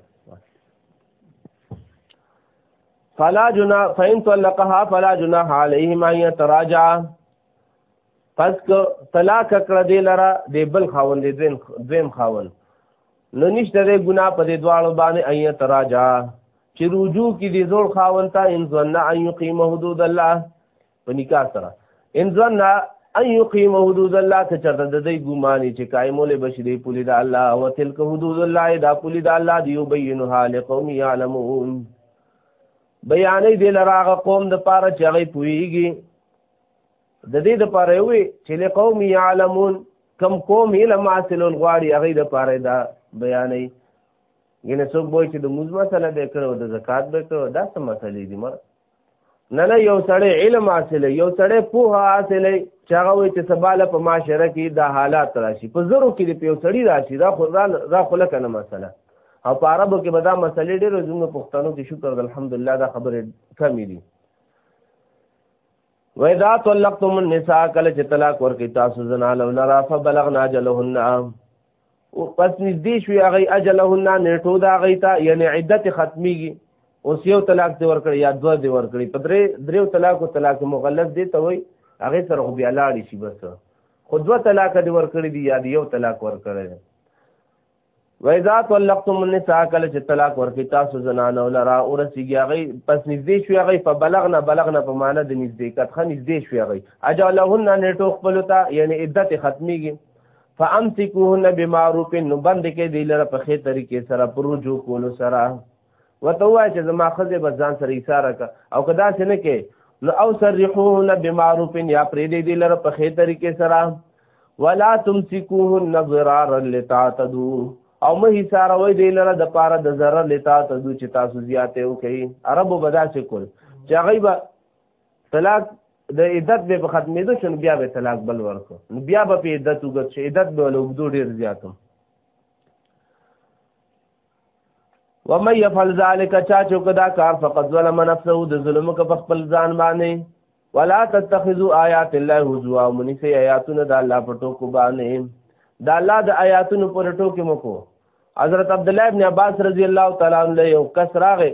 فلا جنا فإن طلقها فلا جناح عليهما يتراجع پس که طلاق کړه دی لره دی بل خاون دی دویم دویم خاون نو نشته دی ګنا په دې دواړو باندې اي تراجا چې رجوع کې دی زول خاون ته ان ظن ان يقيم حدود الله په نکاح سره ان ظن ان يقيم حدود الله ته چرته د دې ګماني چې قائمول بشری پولی د الله او تلک حدود الله دا پولی د الله دی يبينها لقوم يعلمون بیانې د لراغه قوم د پاره چې هغه پويږي د دې د پاره وي چې لقوم يعلمون کم قوم علم حاصل غواړي هغه د پاره دا بیانې ینه څوک وایي چې د موز مسله به کړو د زکات به کړو دا څه مسلې دي مر نه نه یو سړی علم حاصلې یو سړی پوه حاصلې چې هغه وایي چې سبا له په معاشره کې دا حالات راشي په زرو کې د یو سړی راشي دا خو دا خو لکه نه مسله او په عربو کې به دا مسلې ډېرې زموږ پښتنو کې شکر د الحمدلله دا خبرې کمې دي وَإِذَا طَلَّقْتُمُ النِّسَاءَ کله چې طلاق ورکړي تاسو زنانو لرا فَبَلَغْنَا أَجَلَهُنَّ او پس نږدې شوی هغه اجلهن نیټو دا غي ته یعنی عدت ختميږي اوس یو طلاق دی ورکړي یا دوه دی ورکړي په درې دریو طلاق او طلاق مغلظ دی ته وای هغه سره خو بیا لاړ شي بس خو دوه طلاق دی ورکړي دی یا یو طلاق ورکړي وایذا طلقتم النساء کله چې طلاق ورکړي تاسو زنانه ولرا او رسیږي هغه پس نږدې شوی هغه په بلغنا بلغنا په معنی د نږدې کټ خنځدې شوی هغه اجلهن نیټو خپل ته یعنی عدت ختميږي فامسکوهن بمعروف نو بند کې دی لره په خې طریقې سره پر رجوع کولو سره وته وای چې زما خزه به ځان سره ایثاره کا او کدا څه نه کې نو او سرحوهن بمعروف یا پرې دی دی لره په خې طریقې سره ولا تمسکوهن ضرارا لتعتدو او مه ایثاره وای دی لره د پاره د ضرر لتعتدو چې تاسو زیاته وکړي عربو بدا څه کول چې غیبه طلاق د عدت به ختمېدو شنو بیا به طلاق بل ورکو نو بیا به په عدت وګت شي عدت به له وګدو ډیر زیاتو ومن يفعل ذلك چا چې کدا کار فقط ظلم نفسه د ظلم ک په خپل ځان باندې ولا تتخذوا آیات الله هزوا منسی آیاتونه د الله په ټکو باندې د الله د آیاتونو پر ټکو مکو حضرت عبد الله ابن عباس رضی الله تعالی عنہ یو کس راغی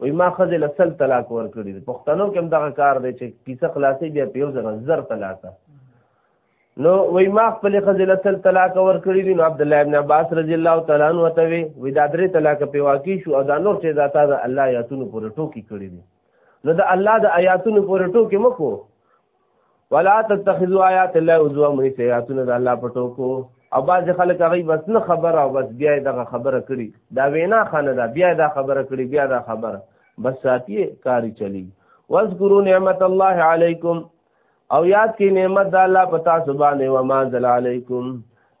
وای ما خزه لسل طلاق ور کړی دی پښتنو کې هم دغه کار دی چې کیسه خلاصې بیا په یو ځل زر طلاق نو وای ما خپل خزه لسل طلاق ور کړی دی نو عبد الله ابن عباس رضی الله تعالی عنہ ته وی وی دا درې طلاق په واقع شو او دا نور چې ذاته د الله آیاتونو پر ټوکی کړی دی نو د الله د آیاتونو پر ټوکی مکو ولا تتخذوا آیات الله هزوا من سیاتنا د الله پټو کو او باز خلک هغه بس نه خبره او بس بیا دغه خبره کړي دا وینا خانه دا بیا دا خبره کړي بیا دا خبره بس ساتي کاری چلی واذکروا نعمت الله علیکم او یاد کی نعمت د الله پتا سبحانه و ما ذل علیکم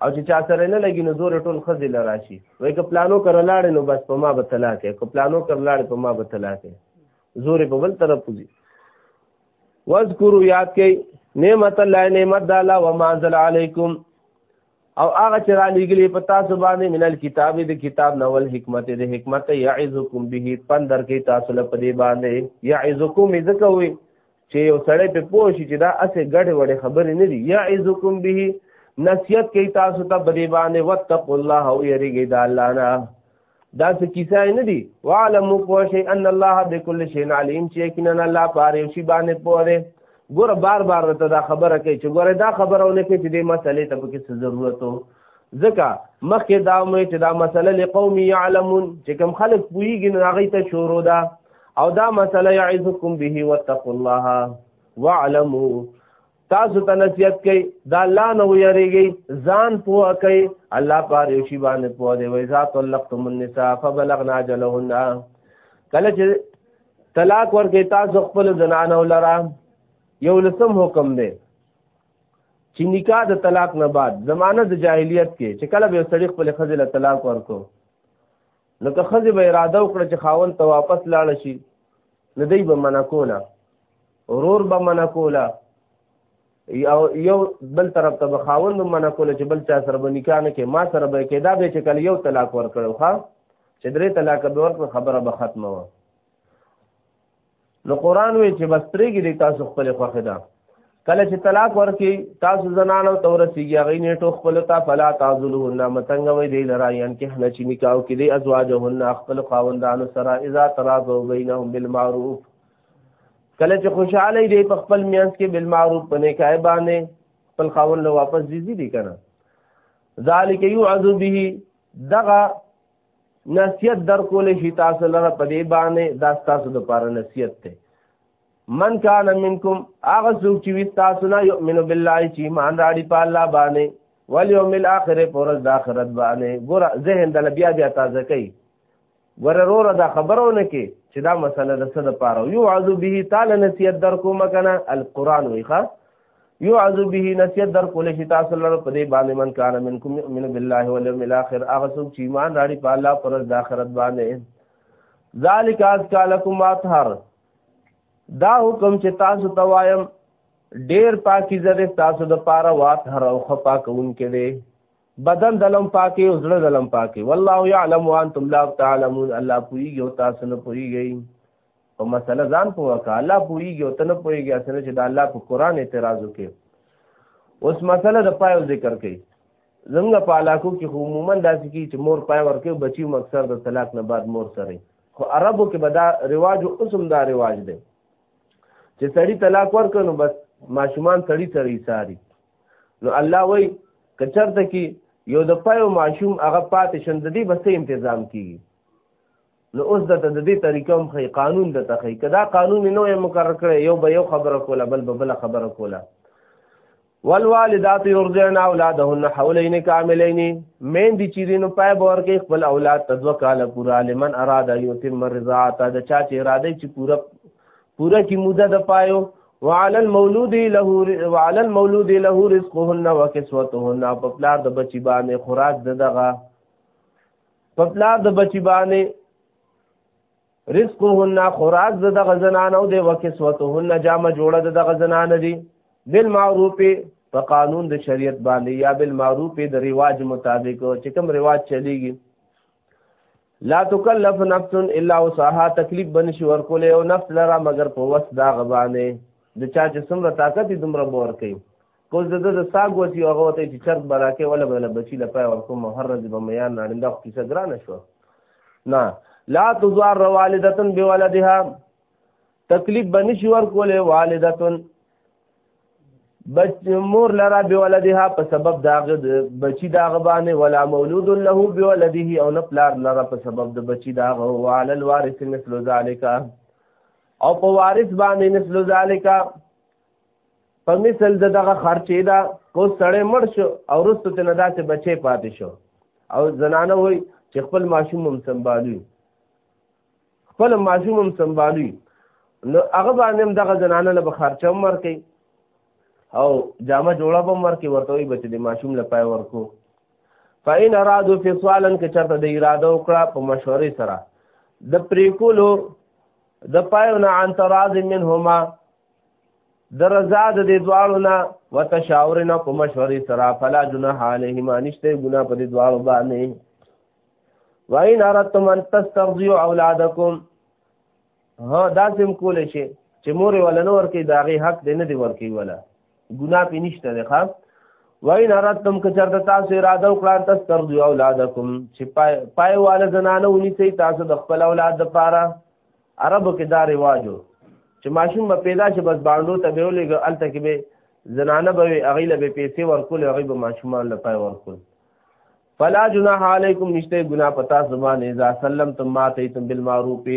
او چې چا سره نه لګي نو زور ټول خزل راشي وای ک پلانو کر لاړ نو بس په ما بتلا کې ک پلانو کر لاړ په ما بتلا کې زور په بل طرف پوزي واذکروا یاد کئ نعمت الله نعمت الله وما انزل علیکم او هغه چې را لګلې په تاسو باندې منل کتاب دې کتاب نوول حکمت دې حکمت یعذکم به پندر کې تاسو له پدې باندې یعذکم ذکوي چې یو سړی په پوه شي چې دا اسه ګډه وړه خبرې نه دي یعذکم به نصیحت کوي تاسو ته بری باندې وتقوا الله او یریږي د الله نه دا څه کیسه نه دی وعلم پوه شي ان الله بكل شيء عليم چې کینن الله پاره یو شی باندې پوه دی ګور بار بار ته دا خبره کوي چې ګوره دا خبره ونه کوي چې دې مسلې ته پکې څه ضرورت وو ځکه مخکې دا مې چې دا مسله لقوم يعلمون چې کوم خلک پوهیږي نو هغه ته شروع ده او دا مسله يعظكم به واتقوا الله واعلموا تاسو ته نصیحت کوي دا الله نه ویریږي ځان پوه کوي الله پاره یو شی باندې پوه دی وای ذات طلقتم النساء فبلغنا اجلهن کله چې طلاق ورکې تاسو خپل زنانه ولرا یو لسم حکم دی چې نکاح د طلاق نه بعد زمانه د جاهلیت کې چې کله به سړی خپل خزل طلاق ورکو نو که خځه به اراده وکړه چې خاون ته واپس لاړ شي نو دی به منع کوله ورور به منع کوله یو یو بل طرف ته به خاون به منع کوله چې بل چا سره به نکاح نه کې ما سره به کې دا به چې کله یو طلاق ورکړو ښا چې درې طلاق به ورکړ خبره به ختمه و نو قران وی چې بس ترېږي دي تاسو خپل خوخه ده کله چې طلاق ورکي تاسو زنانو ته ورسیږي هغه نیټو خپل ته فلا تعذلهن متنګ وي دی لرايان کې نه چې نکاح کې دی ازواجهن خپل خاوندانو سره اذا تراضوا بينهم بالمعروف کله چې خوشاله دی په خپل میانس کې بالمعروف پنه کای باندې خپل خاوند له واپس دي دي کنه ذالک یعذ به دغه نصیحت در کول شي تاسو لره په دې باندې دا تاسو د پاره نصیحت ته من کان منکم هغه څوک چې وي تاسو نه یؤمن بالله چې ایمان راړي په الله باندې والیوم الاخر پر د اخرت باندې ګور ذهن د بیا بیا تازه کوي ګور وروره دا خبرونه کې چې دا مسله د څه د پاره یو عذو به تعالی نصیحت در کوم کنه القران ویخه یو عذو به نصیحت در کول شي تاسو لپاره په دې باندې من کان منکم یؤمن بالله والیوم الاخر هغه څوک چې ایمان لري په الله پر ورځ د آخرت باندې ذالک از کالکم اطهر دا حکم چې تاسو ته وایم ډیر پاکي زده تاسو د پاره وات هر او خپا کوون کې دي بدن دلم پاکي او زړه دلم پاکي والله يعلم وانتم لا تعلمون الله پويږي او تاسو نه پويږي او مسله ځان پوهه کا الله پوهیږي او ته نه پوهیږي اسنه چې دا الله په قران اعتراض وکي اوس مسله د پایو ذکر کړي زموږ په علاقو کې عموما داسې کی چې مور پای ورکه بچي مکسر د طلاق نه بعد مور سره خو عربو کې بدا رواج او اسم دا رواج دی چې سړی طلاق ورکنو بس ماشومان سړی سړی ساری نو الله وای کچرته کې یو د پایو ماشوم هغه پاتې شند دی بس تنظیم کیږي نو اوس د د دې طریقه هم خی قانون د تخی کدا قانون نو یې مقرر کړی یو به یو خبره کوله بل به بل خبره کوله والوالدات يرضعن اولادهن حولين كاملين مین دي چې دینو پای باور کوي خپل اولاد تدو کال پورا لمن اراد یتم الرضاعت د چا چې اراده چې پورا پورا کی موده د پایو وعلى المولود له وعلى المولود له رزقهن وكسوتهن په پلار د بچی باندې خوراک دغه په پلار د بچی باندې رزقهن خوراک د دغه زنان او د وکسوتهن جامه جوړه د دغه زنان دي بالمعروف په قانون د شریعت باندې یا بالمعروف د ریواج مطابق چې کوم ریواج چلیږي لا تکلف نفس الا وسعها تکلیف بنشي ورکول او نفس لرا مگر په وس دا غبانه د چا چې څومره طاقت دومره بور کوي اوس د د ساګ وتی هغه ته چې چرګ براکه ولا بل بچی لپاره ورکوم هر ورځ به میان نړند خو کیسه ګران شو نه لا تزار والدتن بولدها تکلیف بنشي ورکولې والدتن بچ مور لرا بولدها په سبب داغه بچی داغه باندې ولا مولود له بولده او نه پلار لرا په سبب د بچی داغه او علی الوارث مثل ذالک او په وارث باندې مثل ذالک په مثل د دغه خرچې دا کو سړی مړ شو او رستو ته نه داسې بچې پاتې شو او زنانه وای چې خپل ماشوم هم سنبالوي خپل ماشوم هم سنبالوي نو هغه باندې هم دغه زنانه له خرچه هم ورکي او جامه جوړه به هم ورکي ورته وي بچې د ماشوم له پای ورکو فاین ارادو فصالا که چرته د اراده وکړه په مشورې سره د پریکولو د پایونه عن تراز منهما د رضا د دې دواړو نه وتشاور نه په مشورې سره فلا جناح علیهما نشته ګنا په دې دواړو باندې وای نه راتم ان تستغذوا اولادکم ها دا سم کول شي چې مور ولنه ورکی داغه حق دې نه دی ورکی ولا ګنا پې نشته ده ښا وای نه راتم که چرته تاسو اراده وکړه تستغذوا اولادکم چې پای پای والا زنانه ونی سي تاسو د خپل اولاد لپاره عربو کې دا رواجو چې ماشوم به پیدا شي بس باندو ته به ولېږه الته کې به زنانه به هغه له به پیسې ورکول هغه به ماشومان له پای ورکول فلا جناح علیکم نشته ګنا پتا زبان اذا سلمتم ما تیتم بالمعروف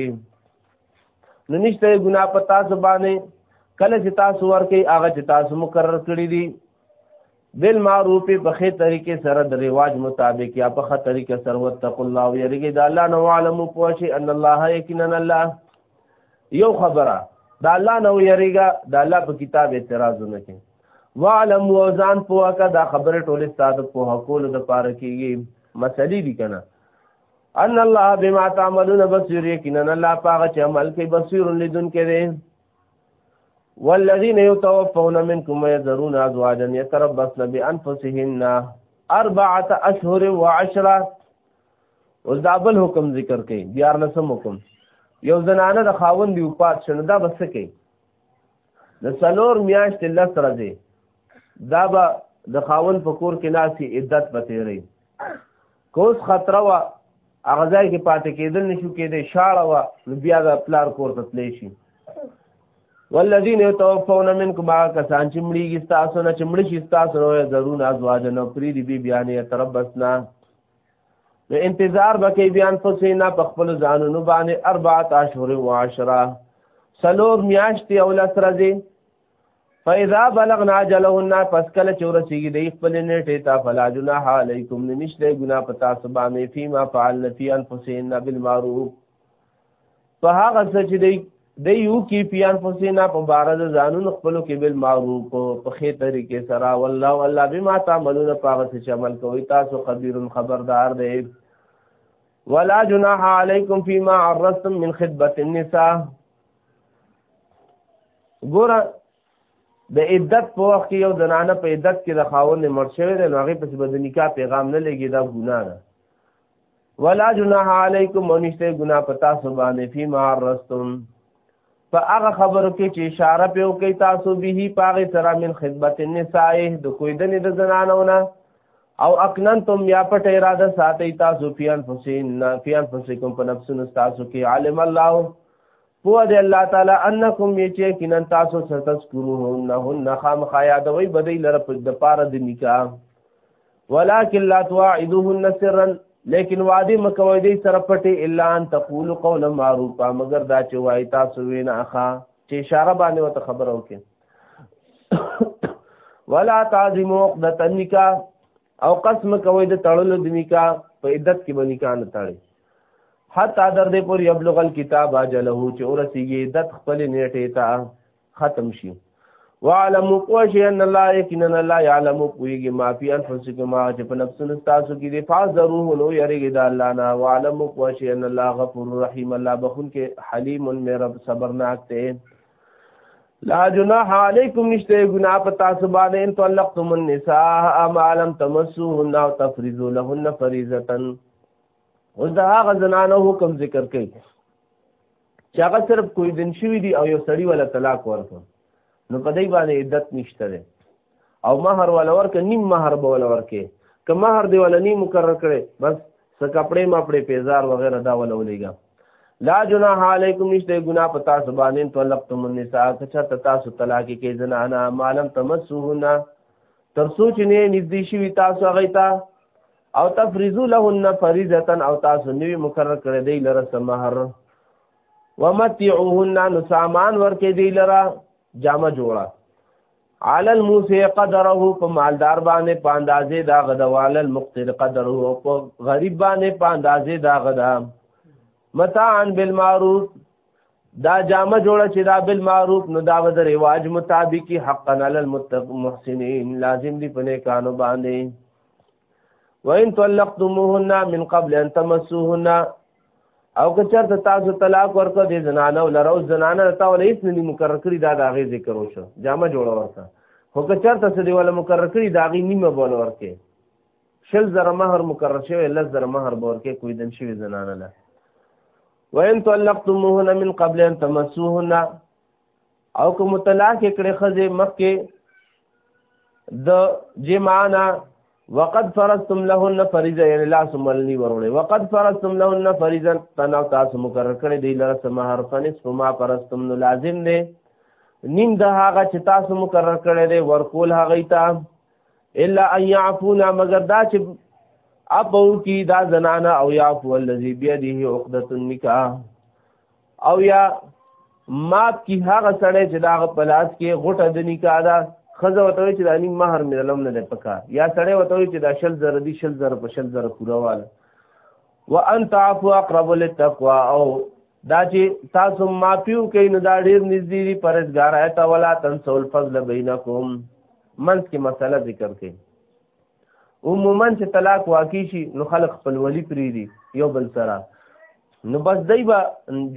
نو نشته ګنا پتا زبانه کله چې تاسو ورکه هغه چې تاسو مقرر کړی دي بالمعروف په خې طریقې سره د ریواج مطابق یا په خې طریقې سره وتق الله ويرګي د الله نو عالم پوښي ان الله یقینا الله یو خبره د الله نو یریګا د الله په کتاب اعتراض نه کوي وعلم وزان پوکا دا خبره ټوله ستاسو په حقول د پاره کیږي مسلې دي کنه ان الله بما تعملون بصیر یقینا الله پاک چې عمل کوي بصیر لیدون کوي والذین یتوفون منکم یذرون ازواجا یتربصن بانفسهن اربعه اشهر وعشرا اوس دا بل حکم ذکر کړي دیار لسم حکم یو زنانه د خاوند دی پات شنه دا بس کوي د سلور میاشت لس راځي دا به د خاوند په کور کې ناسي عدت به تیری کوس خطر وا هغه ځای کې پاتې کېدل نشو کېدې شاړه وا نو بیا د پلار کور ته تللی شي والذین یتوفون منکم هغه کسان چې مړیږي ستاسو نه چې مړی شي ستاسو نه ضرور ازواج نه پری دی بی بیانې تربسنا نو انتظار وکي بیان فسینا په خپل ځانونو باندې 14 اشهر و 10 سلور میاشتې او لسرځي فاذا بلغنا اجلهن پس کله چې ورسیږي د خپل نیټه ته فلا جناح علیکم نشته ګنا پتا سبانه فيما فعل فی انفسنا بالمعروف په هغه څه چې دی د یو کی فی انفسنا په بار د ځانونو خپل کې بالمعروف په خې طریقې سره والله والله بما تعملون پاغه څه عمل کوي تاسو خبير خبردار دی ولا جناح علیکم فيما عرضتم من خدمت النساء ګوره د عدت په وخت کې یو زنانه په عدت کې د خاوند مړ شوی دی نو هغې پسې به د نکاح پیغام نه لګي دا ګناه ده ولا جناح علیکم او نشته ګناه په تاسو باندې فی ما رستم په هغه خبرو کې چې اشاره په کوي تاسو به په هغه سره من خدمت النساء د کویدنې د زنانو نه او اکنن تم یا پټ اراده ساتي تاسو پیان فسین نه پیان فسکم په نفسونو تاسو کې عالم الله پوه دی الله تعالی انکم یچې کینن تاسو ستذکرونهن خام خیادوي بدی لره په د پاره د نکاح ولکن لا تواعدوهن سرا لیکن وعده مکوي دی سره پټي الا ان تقول قولا معروفا مگر دا چې وای تاسو وینا اخا چې اشاره باندې وته خبر او کې ولا تعظموا عقدۃ النکاح او قسم کوي د تړلو د نکاح په عدت کې به نکاح نه تړي حتی در دې پورې ابلغ الكتاب اجله چې ورسیږي عدت خپل نیټه ته ختم شي وعلم قوشي ان الله يكن الله يعلم قويږي ما في انفسكم ما چې په نفسونو تاسو کې دي فازروه نو يرګي د الله نه وعلم قوشي ان الله غفور رحيم الله بخون کې حليم مهرب صبرناک ته لا جناح علیکم نشته گنا په تاسو باندې ان طلقتم النساء ما لم تمسوهن او تفرضوا لهن فريضه اوس دا هغه زنانه حکم ذکر کوي چې هغه صرف کوئی دن شوی دی او یو سړی ولا طلاق ورکړ نو په دې باندې عدت نشته او مہر ولا ورکه نیم مہر به ولا ورکه که مہر دی ولا نیم مقرر کړي بس څه کپڑے ما پړې پیزار وغیرہ دا ولا ولېګا لا جناح علیکم نشته ګنا پتا سبانین طلقتم النساء کچا تاسو طلاق کې زنانا مالم تمسوهن تر سوچ نه نږدې شي تاسو هغه ته او تفریزو لهن فریضه او تاسو نیو مقرر کړی دی لره سمهر ومتعوهن نو سامان ورکې دی لره جامه جوړه علی الموسی قدره په مالدار باندې په اندازې دا غدا وال المقتر قدره په غریب باندې په اندازې دا غدا متاعن بالمعروف دا جامه جوړه چې دا بالمعروف نو دا د رواج مطابق حقا علی المتقین لازم دی په نه کانو باندې وان طلقتموهن من قبل ان تمسوهن او که چرته تاسو طلاق ورکړه د زنانه ولرو زنانه تا ول هیڅ نه مقرر کړی دا د هغه ذکر وشو جامه جوړ ورکړه خو که چرته څه دی ول مقرر کړی دا غي نیمه بول ورکړي شل زره مہر مقرر شوی لز زره مہر بور کې کوئی دن شوی زنانه له وان طلقتموهن من قبل ان تمسوهن او کوم طلاق کړي خزه مخکې د جمعانا وقد فرضتم لهن فريضه يعني لا سملني ورولې وقد فرضتم لهن فريضه تناو تاسو مقرر کړی دی لره سمهر فنس فما فرضتم نو لازم دی نیم د هغه چې تاسو مقرر کړی دی ورکول هغه ته الا ان يعفونا مگر دا چې اپو کی دا زنانا او يعفو الذي بيده عقده النکاح او یا مات کی هغه سړی چې دا په لاس کې غټه د نکاح ده خزه وته چې دا نیم مہر مې لوم نه پکا یا سړی وته چې دا شل زر دی شل زر په شل زر پورا واله وان تعفو اقرب للتقوا او دا چې تاسو معافیو کوي نو دا ډیر نږدې دي پرېزګار ایت ولا تنسول فضل بینکم منځ کې مسله ذکر کړي عموما چې طلاق واقع شي نو خلک خپل ولی پری دي یو بل سره نو بس دای با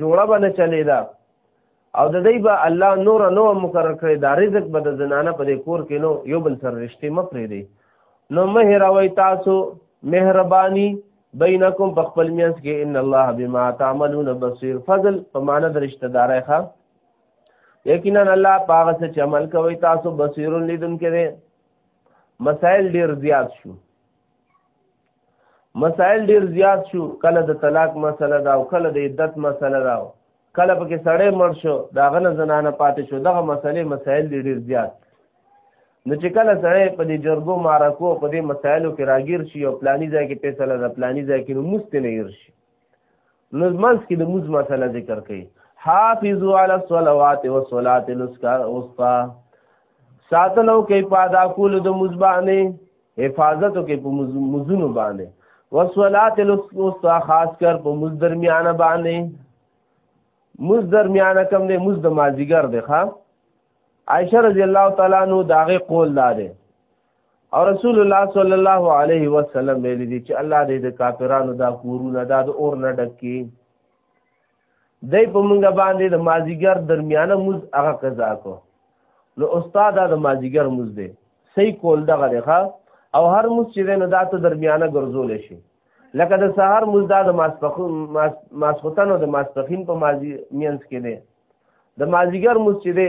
جوړه باندې چلی دا او د دای با الله نور نو مقرر کړی دا رزق به د زنانه په دې کور کې نو یو بل سره رښتې م پری دي نو مهر وای تاسو مهرباني بینکم په خپل میانس کې ان الله بما تعملون بصیر فضل په معنا د رشتہ دارای ښا یقینا الله پاغه چې عمل کوي تاسو بصیر لیدونکو مسائل ډیر زیات شو مسائل ډیر زیات شو کله د طلاق مسله دا او کله د عدت مسله دا کله پکې سړی مړ شو دا غنه زنانه پاتې شو دغه مسلې مسائل ډیر زیات نو چې کله سړی په دې جرګو معرکو په دې مسایلو کې راګیر شي او پلاني ځای کې فیصله ده پلاني ځای کې نو مست نه شي نظمنس کې د موز مسله ذکر کړي حافظوا على الصلوات والصلاه الوسطى ساتلو کې پادا کول د موز باندې حفاظت کې په موزونو باندې والصلاه الوسطى خاص کر په موز درمیانه باندې موز درمیانه کم دی موز د مازیګر دی ښا عائشه رضی الله تعالی نو داغه قول داده او رسول الله صلی الله علیه وسلم ویل دي چې الله دې د کافرانو دا کورونه دا د اور نه ډکې دای په مونږه باندې د مازیګر درمیانه موز هغه قضا کو نو استاد دا د مازیګر موز دی صحیح کول دغه دی او هر موز چې نه دا ته درمیانه ګرځول شي لکه د سهار موز دا د ماسپخون ماسختن او د ماسپخین په مازی مینس کې دی د مازیګر موز چې دی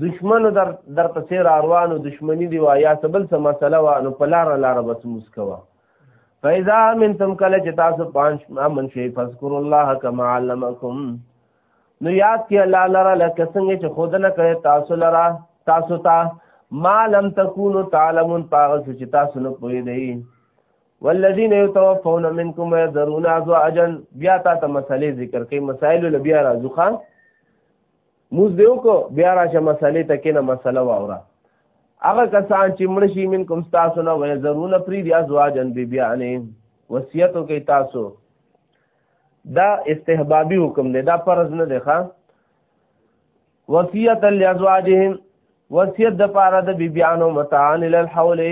دشمنو در در پسې را روانو دشمنی دی وا یا سبل سم مسله وا نو پلار لار بس مسکوا فاذا من تم کله چې تاسو پانچ امن شي فذكر الله كما علمكم نو یاد کې الله لرا لکه څنګه چې خود نه کړي تاسو لرا تاسو ته ما لم تكونوا تعلمون پاغه چې تاسو نه پوي دی والذین یتوفون منکم ويذرون ازواجا بیا تا ته مسئله ذکر کوي مسائل لبیا راځو خان موز دیو کو بیا راشه مسلې ته کینه مسله واوره هغه کسان چې مړ شي من کوم تاسو نه وې زرونه پری دی ازواجن بی بیانې وصیتو کوي تاسو دا استحبابي حکم دی دا فرض نه دی ښا وصیت لازواجهم وصیت د پاره د بی بیانو متعان للحول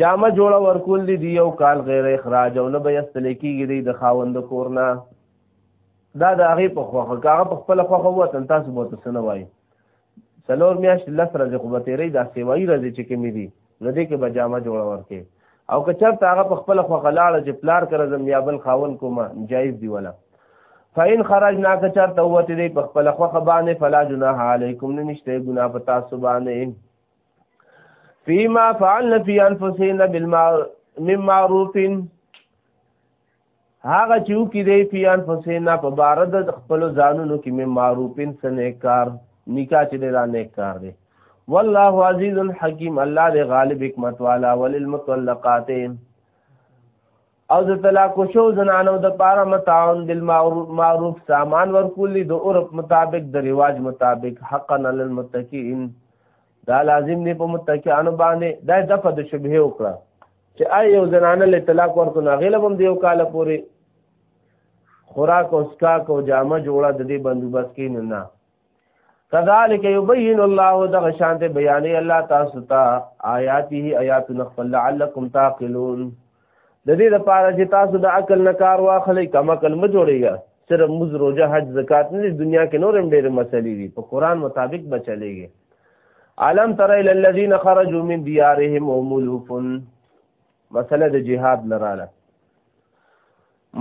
جامه جوړه ورکول دي دی یو کال غیر اخراج او نه به استل کیږي دی د خاوند کورنا دا د هغه په خوخه هغه په خپل خوخه وطن تاسو به تاسو نه وای سلور میاشت لس ورځې خو به تیرې دا سیوایي ورځې چې کمی دي نو دې کې به جامه جوړه ورکې او که چرته هغه په خپل خوخه لاړه چې پلار کړه زم یا بل خاون کومه جایز دی ولا فاین خرج نا که چرته وته دی په خپل خوخه باندې فلا جناح علیکم نشته ګنا پتا سبانه فيما فعلنا في انفسنا بالمعروف هغه چې وکي دی په انفسنا په بار د خپل ځانونو کې مې معروفین سنې کار نکاح چې دا نه کار دی والله عزیز حکیم الله دې غالب حکمت والا وللمطلقات او د طلاق شو زنانو د پاره متعاون بالمعروف سامان ورکول دي د عرف مطابق د رواج مطابق حقا للمتقین دا لازم دی په متقینانو باندې دا د فد شبهه وکړه چې آی یو زنانه له طلاق ورکو نه غیله بم دیو کال پورې خوراک او سکاک او جامه جوړه د دې بندوبست کین نه کذالک یبین الله دغه شان ته بیانې الله تاسو ته آیاته آیات نخل لعلکم تعقلون د دې لپاره چې تاسو د عقل نه کار واخلئ کما کل م جوړیږي صرف مز روزه حج زکات نه دنیا کې نور هم ډېر مسلې دي په قران مطابق بچلېږي عالم تر ال الذين خرجوا من ديارهم وملوف مسله د جهاد لراله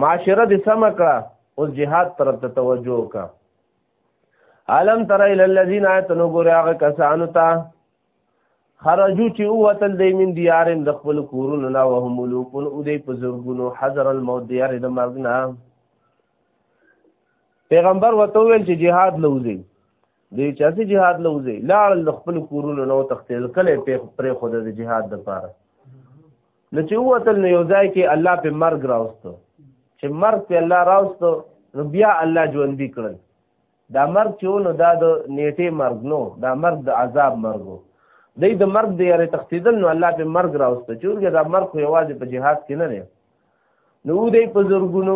معاشره د سمکړه اوس جهاد طرف ته توجه وکړه علم تر الى الذين اتنو ګور هغه کسانو ته خرجو چې وتل دی من دیارم د خپل کورونو نه وهم ملوکون او دی په زرګونو حذر الموت دیار د مرګ نه پیغمبر وته ویل چې jihad لوزي دی چې اسی jihad لوزي لاړ د خپل کورونو نه تختیل کله په پر خود د jihad د پاره نو چې ووتل نو یو ځای کې الله په مرګ راوستو چې مرګ په الله راوستو نو بیا الله ژوندي کړل دا مرګ چې نو دا د نیټه مرګ نو دا مرګ د عذاب مرګ دی د مرګ د یاره تختیدل نو الله په مرګ راوستو چې دا مرګ خو یوازې په جهاد کې نه دی نو دی په زورګونو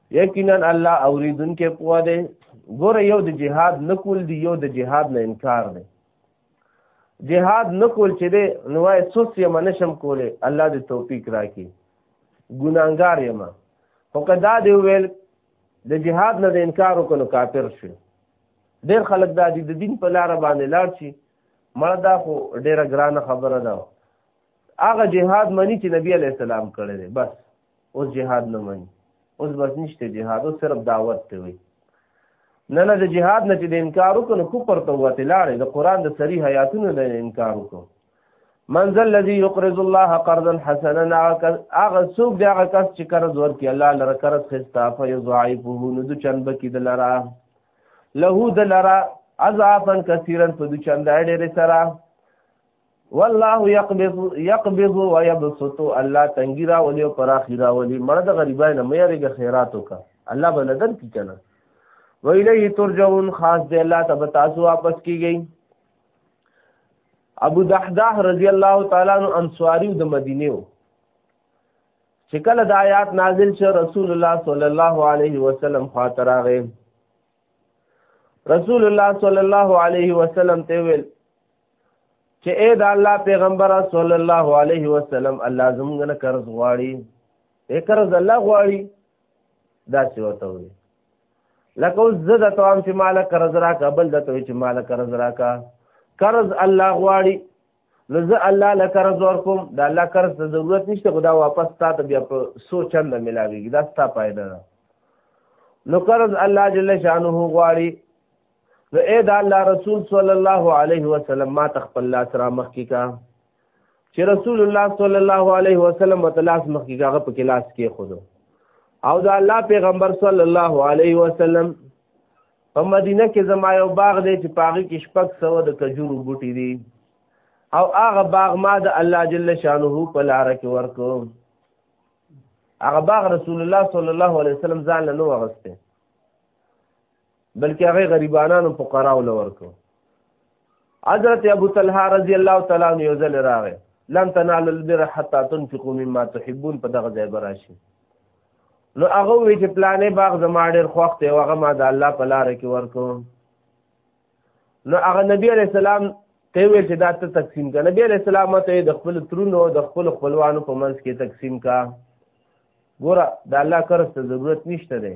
یقینا الله اوریدونکو پوه دی ګور یو د جهاد نکول دی یو د جهاد نه انکار دی جهاد نکول چې دی نو وای سوس یې منشم کوله الله دې توفیق راکړي ګناګار یم خو کدا دی ویل د جهاد نه د انکار وکړو کافر شو ډیر خلک دا دي د دین په لار باندې لاړ شي مړه دا خو ډیره ګرانه خبره ده هغه جهاد منی چې نبی علی السلام کړی دی بس اوس جهاد نه مني اوس بس نشته جهاد او صرف دعوت ته وي نه نه د جهاد نه چې د انکار وکړو کو پرته وته لاړې د قران د صریح آیاتونو نه انکار وکړو منزل الذي يقرض الله قرضا حسنا هغه څوک دی هغه کس چې قرض ورکړي الله لره قرض خستا فيضاعفه نو د چند بکی د لرا له د لرا اضافا كثيرا په د چند ډېر سره والله يقبض يقبض ويبسط الله تنګي راولي او پراخي راولي مړه د غریبای نه مې رګه خیرات وکا الله به لدن کی کنه ویلیه ترجعون خاص دی الله ته به تاسو واپس کیږئ ابو دحداح رضی الله تعالی عنہ انصاری د مدینه و چې کله د آیات نازل شه رسول الله صلی الله علیه وسلم خاطر راغې رسول الله صلی الله علیه وسلم ته ویل چې اے دا الله پیغمبر صلی الله علیه وسلم الله زمونږ نه قرض غواړي اے قرض الله غواړي دا څه وته وي لکه اوس زه د توام چې مال قرض راکا بل د توې چې مال قرض راکا قرض الله غواړي نو زه الله له قرض ورکوم دا الله قرض ته ضرورت نشته خدا واپس تا ته بیا په سو چند ملاويږي دا ستا پایده ده نو قرض الله جل شانه غواړي نو اے دا الله رسول صلی الله علیه وسلم ما تخپل لاس را مخ کی کا چې رسول الله صلی الله علیه وسلم متلاس مخ کی کاغه په کلاس کې خودو او دا الله پیغمبر صلی الله علیه وسلم په مدینه کې زما یو باغ دی چې پاغي کې شپږ سو د کجورو بوټي دي او هغه باغ ما د الله جل شانه په لار کې ورکو هغه باغ رسول الله صلی الله علیه وسلم ځان له نو غسته بلکې هغه غریبانانو فقراو لور کو حضرت ابو طلحه رضی الله تعالی عنہ یو ځل راغی لن تنالوا البر حتى تنفقوا مما تحبون په دغه ځای براشي نو هغه وی چې پلانې باغ زما ډېر خوښ دی هغه ما د الله په لار کې ورکو نو هغه نبی علی السلام ته ویل چې دا ته تقسیم کړه نبی علی السلام ته د خپل ترونو د خپل خپلوانو په منځ کې تقسیم کا ګوره د الله کرس ته ضرورت نشته دی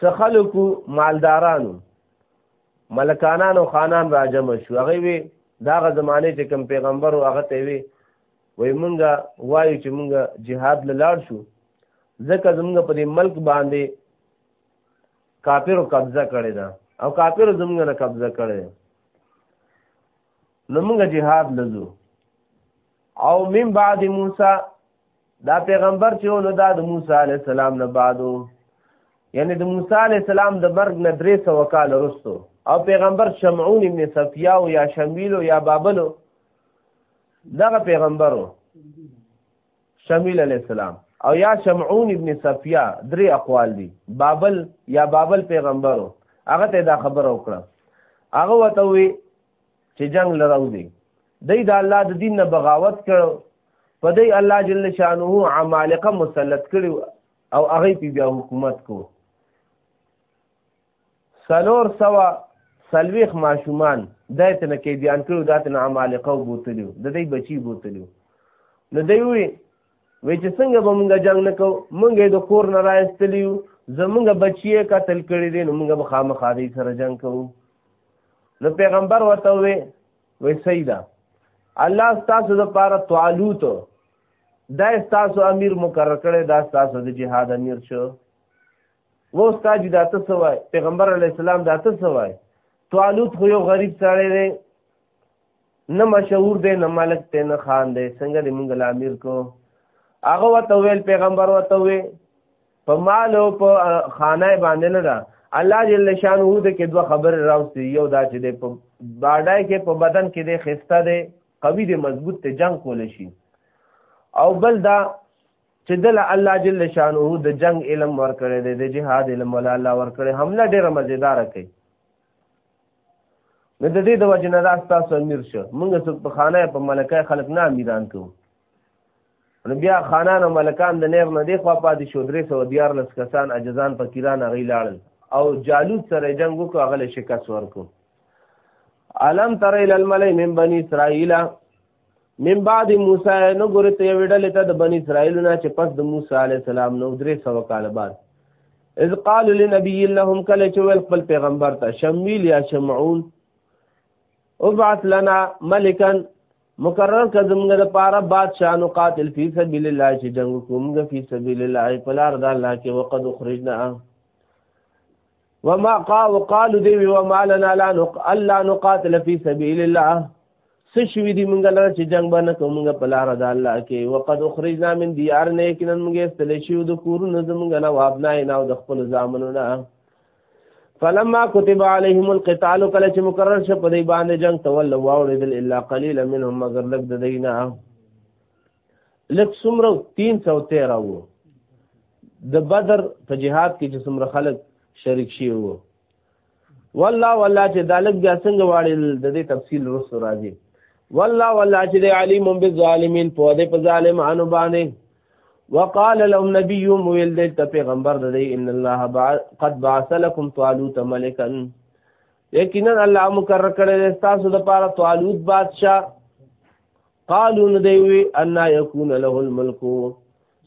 سخلکو مالدارانو ملکانان او خانان راجم شو هغه وی داغه زمانه چې کوم پیغمبر او هغه ته وی وای مونږه وایو چې مونږه jihad لاړ شو ځکه زمونږه په دې ملک باندې کافرو قبضه کړی دا او کافرو زمونږه نه قبضه کړی نو مونږه jihad لزو او من بعد موسی دا پیغمبر چې نو دا د موسی علی السلام نه بعدو یعنی د موسی علی السلام د مرګ نه درې سو کال وروسته او پیغمبر شمعون ابن صفیا او یا شمیل او یا بابلو دغه پیغمبرو شمیل علی السلام او یا شمعون ابن صفیا درې اقوال دي بابل یا بابل پیغمبرو هغه ته دا خبر او کړه هغه وته وی چې جنگ لراوځي دی د الله د دین نه بغاوت کړ په دی الله جل شانه عمالقه مسلط کړي او هغه پی بیا حکومت کو سلور سوا سلويخ ماشومان دایته نه کې بیان کړو دایته نه عمالقه بوتلیو د دې بچي بوتلیو نو دی وی وی چې څنګه به مونږ جنگ نه کو مونږ د کور نه راستلی یو زمونږ بچی قتل کړی دي نو مونږ به خامخا دی سره جنگ کوو نو پیغمبر ورته وی وی سیدا الله تاسو د پاره طالوت دا تاسو امیر مقرر کړی دا تاسو د جهاد امیر شو و استاد دا ته سوای پیغمبر علی السلام دا ته سوای طالوت خو یو غریب سړی دی نه مشهور دی نه ملک دی نه خان دی څنګه دې مونږ له امیر کو هغه وته ویل پیغمبر وته وی په مال او په خانه باندې نه ده الله جل شانه د کې دوه خبر راوستي یو دا چې د باډای کې په بدن کې د خسته دی قوي دی مضبوط ته جنگ کول شي او بل دا چې دل الله جل شانه د جنگ علم ورکړي دی د جهاد علم ولا الله ورکړي حمله ډیره مزیدار کوي نه د دې د وجه نه دا ستاسو امیر شو موږ څوک په خانه په ملکه خلک نه امیران کوو نو بیا خانان او ملکان د نیر نه دی خوا پاتې شو درې سوه دیارلس کسان عجزان فقیران هغوی لاړل او جالوت سره یې جنګ وکړو هغه له شکست ورکړو الم تر الی الملئ من بني اسرائیل من بعد موسی نو ګوره ته یو ډلې ته د بنی اسرائیل نه چې پس د موسی علی السلام نو درې سو کال بعد اذ قال لنبي لهم کله چې ویل خپل پیغمبر ته شمویل یا شمعون ابعث لنا ملکا مقرر کزمګه د پاره بادشاہ نو قاتل فی سبیل الله چې جنگ کومګه فی سبیل الله په لار د الله کې وقد خرجنا وما قا وقالو دی وما لنا لا نق الا نقاتل فی سبیل الله سشوی دی مونږ لره چې جنگ باندې کومګه په لار د الله کې وقد اخرجنا من دیار نه کې نن مونږه استل شو د کورونو زمونږه نه وابنا نه د خپل ځامنو نه فلما كتب عليهم القتال کله چې مقرر شو په دې باندې جنگ تول واوړل الا قليلا منهم مگر لګ د دینه لږ څومره 313 وو د بدر په جهاد کې چې څومره خلک شریک شي وو والله والله چې دالک بیا څنګه واړي د دې تفصیل رسو راځي والله والله چې علیم بالظالمین په دې په ظالمانو باندې وقال لهم نبي ويل دې ته پیغمبر دې ان الله قد بعث لكم طالوت ملکا یقینا الله مقرر کړی تاسو د پاره طالوت بادشاہ قالو ندیوی انا یکون له الملک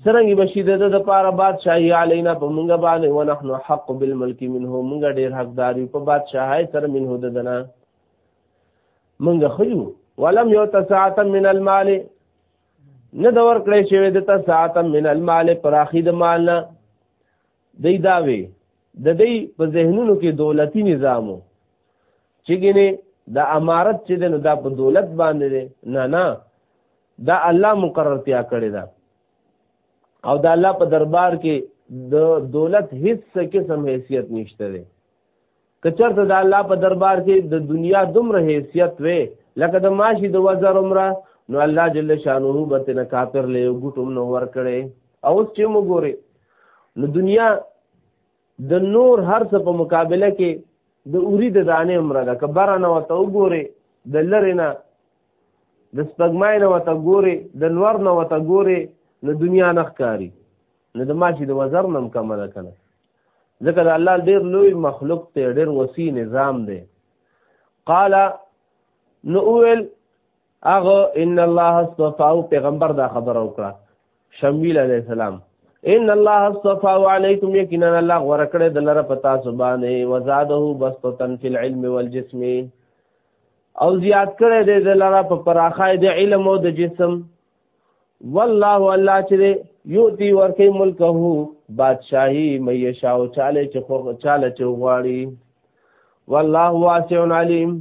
سرنګ بشید د د پاره بادشاہي علینا په مونږ باندې ونحن حق بالملک منه مونږ ډیر حقداري په بادشاہي سره منه ددنا مونږ خجو ولم یو تساعت من المال نه د ورکړې شوی د تساعت من المال پراخي د مال نه دی داوی د دې په ذهنونو کې دولتي نظامو چې ګنې د امارت چې دنو دا په دولت باندې دی نه نه دا الله مقرر تیا کړی دا او دا الله په دربار کې د دولت هیڅ قسم حیثیت نشته دی کچرته د الله په دربار کې د دنیا دومره حیثیت وې لکه د ماشي د وزر عمره نو الله جل شانه به تن کافر له ګټوم نو ور کړي او چې موږ ګوري نو دنیا د نور هر څه په مقابله کې د اوری د دانې عمره ده کبر نه وته وګوري د لری نه د سپګمای نه وته ګوري د نور نه وته ګوري نو دنیا نخکاری نو د ماشي د وزر نم کمه ده کنه ځکه د الله ډیر لوی مخلوق ته ډیر وسی نظام دی قال نو اول اغه ان الله استفاو پیغمبر دا خبر او کړه شمیل علی السلام ان الله استفاو علیکم یقینا الله ورکړه د لره پتا سبحانه وزاده بسطتن فی العلم والجسم او زیات کړه د لره په پراخای د علم او د جسم والله الله چې یوتی ورکی ملکه بادشاہی مې شاو چاله چې خو چاله چې غواړي والله واسع علیم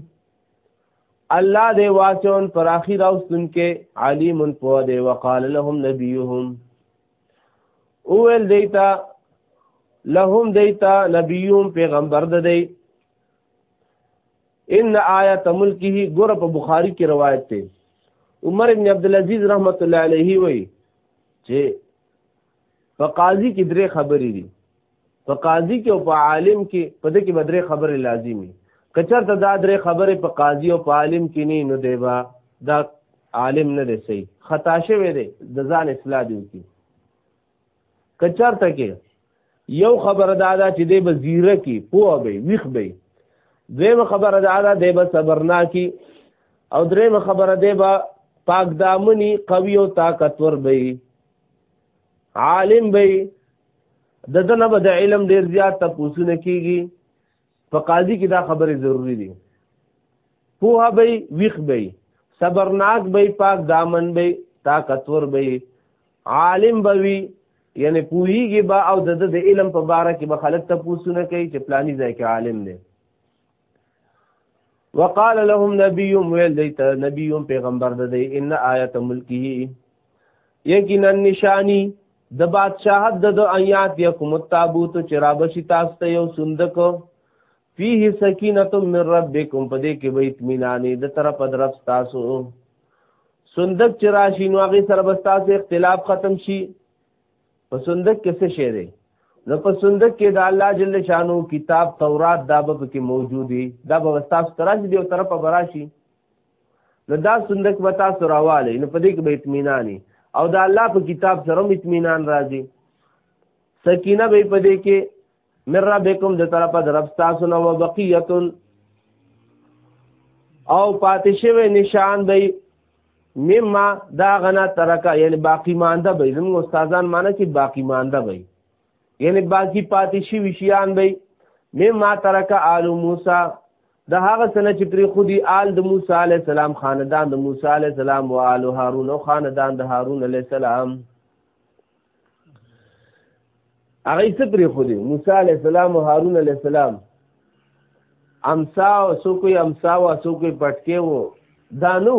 الله دې واسع پر اخر او سن کې علیم په دې وقال لهم نبيهم اول دیتا لهم دیتا نبیون پیغمبر د دی ان آیت ملکه ګور په بخاری کې روایت دی عمر ابن عبد العزيز رحمت الله علیه وی چې په قاضي کې درې خبرې دي په قاضي کې او په عالم کې په دې کې بدرې خبرې لازمي کچر ته دا درې خبرې په قاضي او په عالم کې نه نو دیبا دا عالم نه دی صحیح خطا شوی دی د ځان اصلاح دی کی کچارته کې یو خبر دا ده چې دی به زیره کې پوه به ویخ به دویمه خبره دا ده دی به صبرناکي او درېمه خبره دی به پاک دامنی قوی او طاقتور به عالم به د دنه به د علم ډیر زیات تپوسونه کیږي په قاضي کې دا خبره ضروری دي پوها به ویخ به صبرناک به پاک دامن به طاقتور به عالم به وی یعنی پوهیږي با او د د علم په باره کې به خلک ته پوښتنه کوي چې پلاني ځای کې عالم دی وقال لهم نبيهم ويل ديت نبيهم پیغمبر د دې ان آیت ملکی یقینا نشانی د بادشاہت د د آیات یکم التابوت چرابشی تاسو ته یو صندوق فيه سکینه من ربکم پدې کې به اطمینان د طرف درف تاسو صندوق چراشی نو هغه سره بس تاسو اختلاف ختم شي په صندوق کې څه شی دی نو په صندوق کې د الله جل شانو کتاب تورات دا به کې موجودي دا به تاسو تراش دی او طرف براشي نو دا صندوق به تاسو راوالی نو په دې کې به اطمینانی او دا الله په کتاب سره هم اطمینان راځي سکینه به په دې کې من ربکم د طرفه د رب تاسو نو بقیه او پاتې شوی نشان به مما دا غنا ترکا یعنی باقی مانده به زموږ استادان معنی چې باقی مانده به یعنی باقی پاتې شي وشیان به مما ترک آل موسی د هغه سنه چې پری خودي آل د موسی علی السلام خاندان د موسی علی السلام او آل هارون او خاندان د هارون علی السلام هغه څه پری خودي موسی علی السلام او هارون علی السلام امسا او سوکوي امسا او سوکوي پټکي وو دانو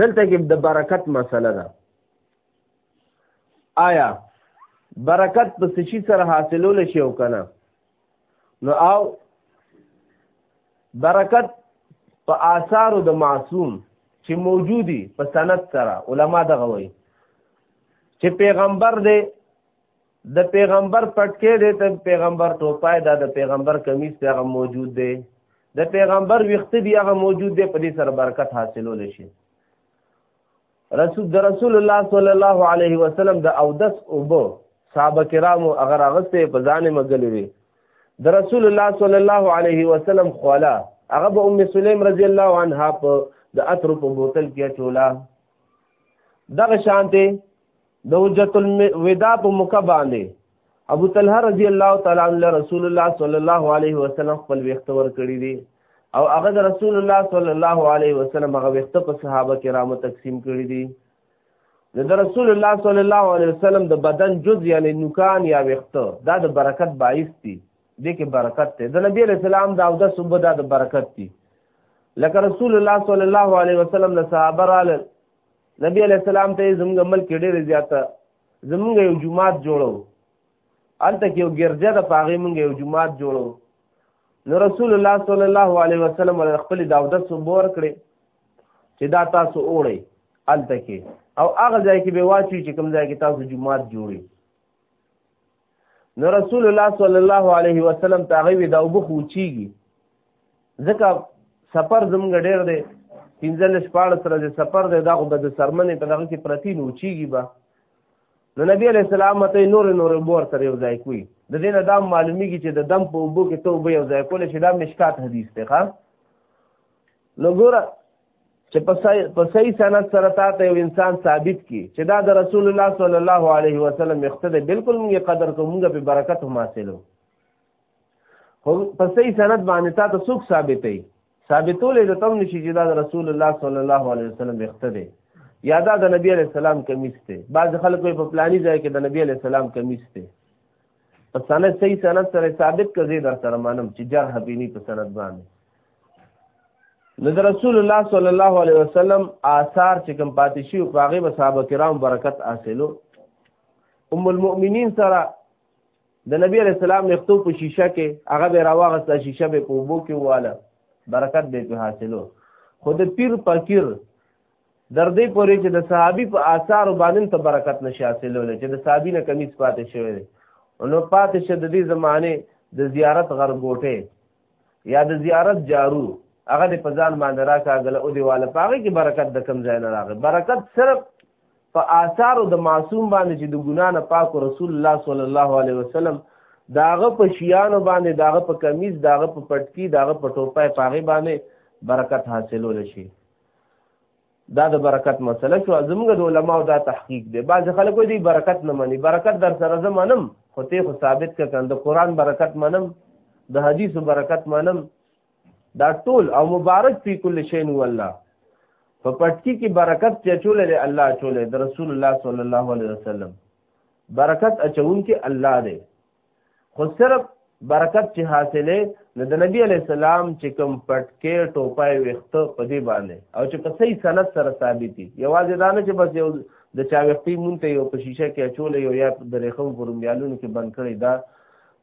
دلته کې د برکت مسله ده آیا برکت په سچی سره حاصلول شي او کنه نو او برکت په آثارو د معصوم چې موجودی په سند سره علما دغه وایي چې پیغمبر دی د پیغمبر پټکې دی ته پیغمبر ټوپای دا د پیغمبر کمیس دی هغه موجود دی د پیغمبر ویخته دی هغه موجود دی په دې سره برکت حاصلول شي رسول د رسول الله صلی الله علیه وسلم د اودس اوبو صحابه کرامو هغه راغسته په ځانې مګلې وي د رسول الله صلی الله علیه وسلم خولا هغه به ام سلیم رضی الله عنها په د عطر په بوتل کې چولا دغه شانته د حجت الوداع په موقع باندې ابو طلحه رضی الله تعالی عنہ رسول الله صلی الله علیه وسلم خپل وخت ور کړی دی او هغه د رسول الله صلی الله علیه وسلم هغه وخت په صحابه کرامو تقسیم کړی دی د رسول الله صلی الله علیه وسلم د بدن جز یعنی نوکان یا وخت دا د برکت باعث دی دې کې برکت دی د نبی علیہ السلام دا او د صبح دا د برکت دی لکه رسول الله صلی الله علیه وسلم له صحابه رااله نبی علی السلام ته زموږ ملک کې ډېر زیاته زموږ یو جماعت جوړو الته کې یو ګرځه د پاغې موږ یو جماعت جوړو نو رسول الله صلی الله علیه وسلم ول خپل داوده صبر کړي چې دا تاسو اوړي الته کې او هغه ځای کې به واچي چې کوم ځای کې تاسو جماعت جوړي نو رسول الله صلی الله علیه وسلم تاغي وی دا وب خوچیږي ځکه سفر زمونږ ډیر دی پنځل شپاړه سره د سفر دی دا خو به د سرمنې په دغه کې پرتی نو چیږي به نو نبی علیہ السلام ته نور نور بور تر یو ځای کوي د دې نه دا معلومیږي چې د دم په وبو کې توبه یو ځای کول شي دا مشکات حدیث دی ښا نو ګوره چې په صحیح سند سره تا ته یو انسان ثابت کی چې دا د رسول الله صلی الله علیه وسلم مختده بالکل موږ قدر کوو موږ په برکت هم حاصلو خو په صحیح سند باندې تا ته څوک ثابتې ثابتول د تم نشي چې دا د رسول الله صلی الله علیه وسلم مختده یا دا د نبی علی السلام کمیس ته بعض خلکو په پلاني ځای کې د نبی علی السلام کمیس ته په سند صحیح سند سره ثابت کړي در سره مانم چې جرح بینی په سند باندې نو د رسول الله صلی الله علیه وسلم آثار چې کوم پاتې شي او هغه به صحابه کرام برکت حاصلو ام المؤمنین سره د نبی علیہ السلام نختو په شیشه کې هغه به راوغسته شیشه به په وبو کې واله برکت به په حاصلو خود پیر فقیر در دې پورې چې د صحابي په آثار باندې ته برکت نشي حاصلول چې د صحابي نه کمی پاتې شوی دی نو پاتې شه د دې زمانه د زیارت غرګوټه یا د زیارت جارو هغه د پزان باندې راکاګل او دیواله پاغه کې برکت د کم ځای نه راغی برکت صرف په آثار د معصوم باندې چې د ګنا نه پاک رسول الله صلی الله علیه وسلم داغه په شیانو باندې داغه په کمیز داغه په پټکی داغه په ټوپه پاغه باندې برکت حاصلول شي دا د برکت مسله شو زموږ د علماو دا تحقیق دی بعض خلک وایي برکت نه مني برکت در سره زه منم خو ته خو ثابت که کنه د قران برکت منم د حدیث برکت منم دا ټول او مبارک فی کل شین والله په پټکی کې برکت چې چولې دی الله چولې د رسول الله صلی الله علیه وسلم برکت اچون کې الله دی خو صرف برکت چې حاصلې نو د نبی علی السلام چې کوم پټکې ټوپای وخته په دې باندې او چې په صحیح سند سره ثابتي یوازې دا نه چې بس یو د چا وختي مونږ ته یو په شیشه کې اچولې یو یا د ریخم پرمیالونو کې بند کړی دا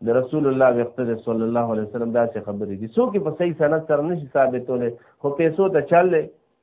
د رسول الله وخته صلی الله علیه وسلم دا څه خبرې دي څوک په صحیح سند سره نشي ثابتولې خو پیسو ته چللې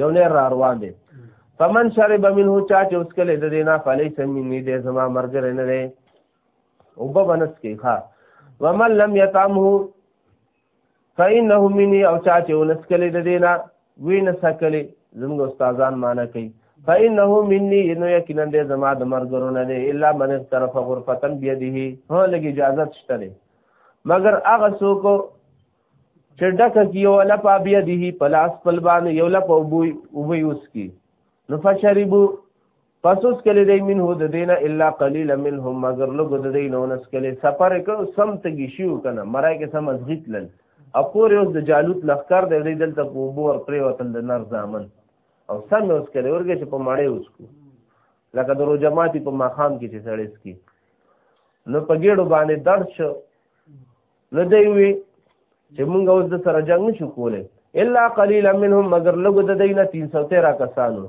یو نه را روان دی فمن شرب منه چا چې اوس کله د دینا فلی سمینی دې زما مرګ نه دی او به بنس کې ښا ومن لم یطعمه فإنه مني او چا چې ونس کله د دینا وینس کله زموږ استادان معنی کوي فإنه مني انه یقینا دې زما د مرګ نه دی الا من طرف غرفتن بيدیه هو لګي اجازه شته مگر هغه څوک چې ډکه کی یو لپا بیا دی په لاس پل باندې یو لپا وبوي وبوي اوس کی نو فشربو پس اوس کله دی منه د دینه الا قلیل منهم مگر لوګ د دینه ونس کله سفر کړو سم تګی شو کنه مرای کې سم ازغیت لن اپور اوس د جالوت لخر د دې دلته په بور پرې وتل د نر ځامن او سم اوس کله ورګه چې په ماړې اوس کو لکه درو جماعتي په ماخام کې چې سړې سکی نو په ګېړو باندې درد شو نه دی وی چې موږ اوس د سره جنگ نشو کولای الا قليلا منهم مگر لګ د دینه 313 کسانو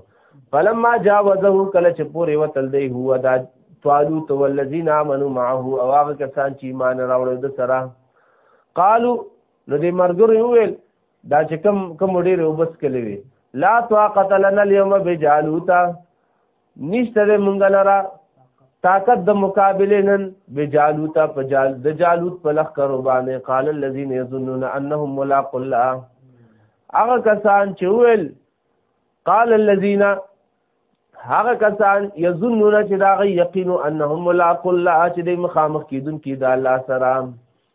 فلما جاوزه کله چې پورې وتل دی هو دا طالوت والذین آمنوا معه او هغه کسان چې ایمان راوړل د سره قالو نو دې مرګره ویل دا چې کم کم ډېر وبس کلی وی لا طاقت لنا اليوم بجالوتا نشته د مونږ لرا طاقت د مقابله نن بجالوت په جال د جالوت په لخ کرو باندې قال الذين يظنون انهم ملاق الله هغه کسان چې ویل قال الذين هغه کسان يظنون چې دا غي یقین انهم ملاق الله چې د مخامخ کیدون کی د الله سره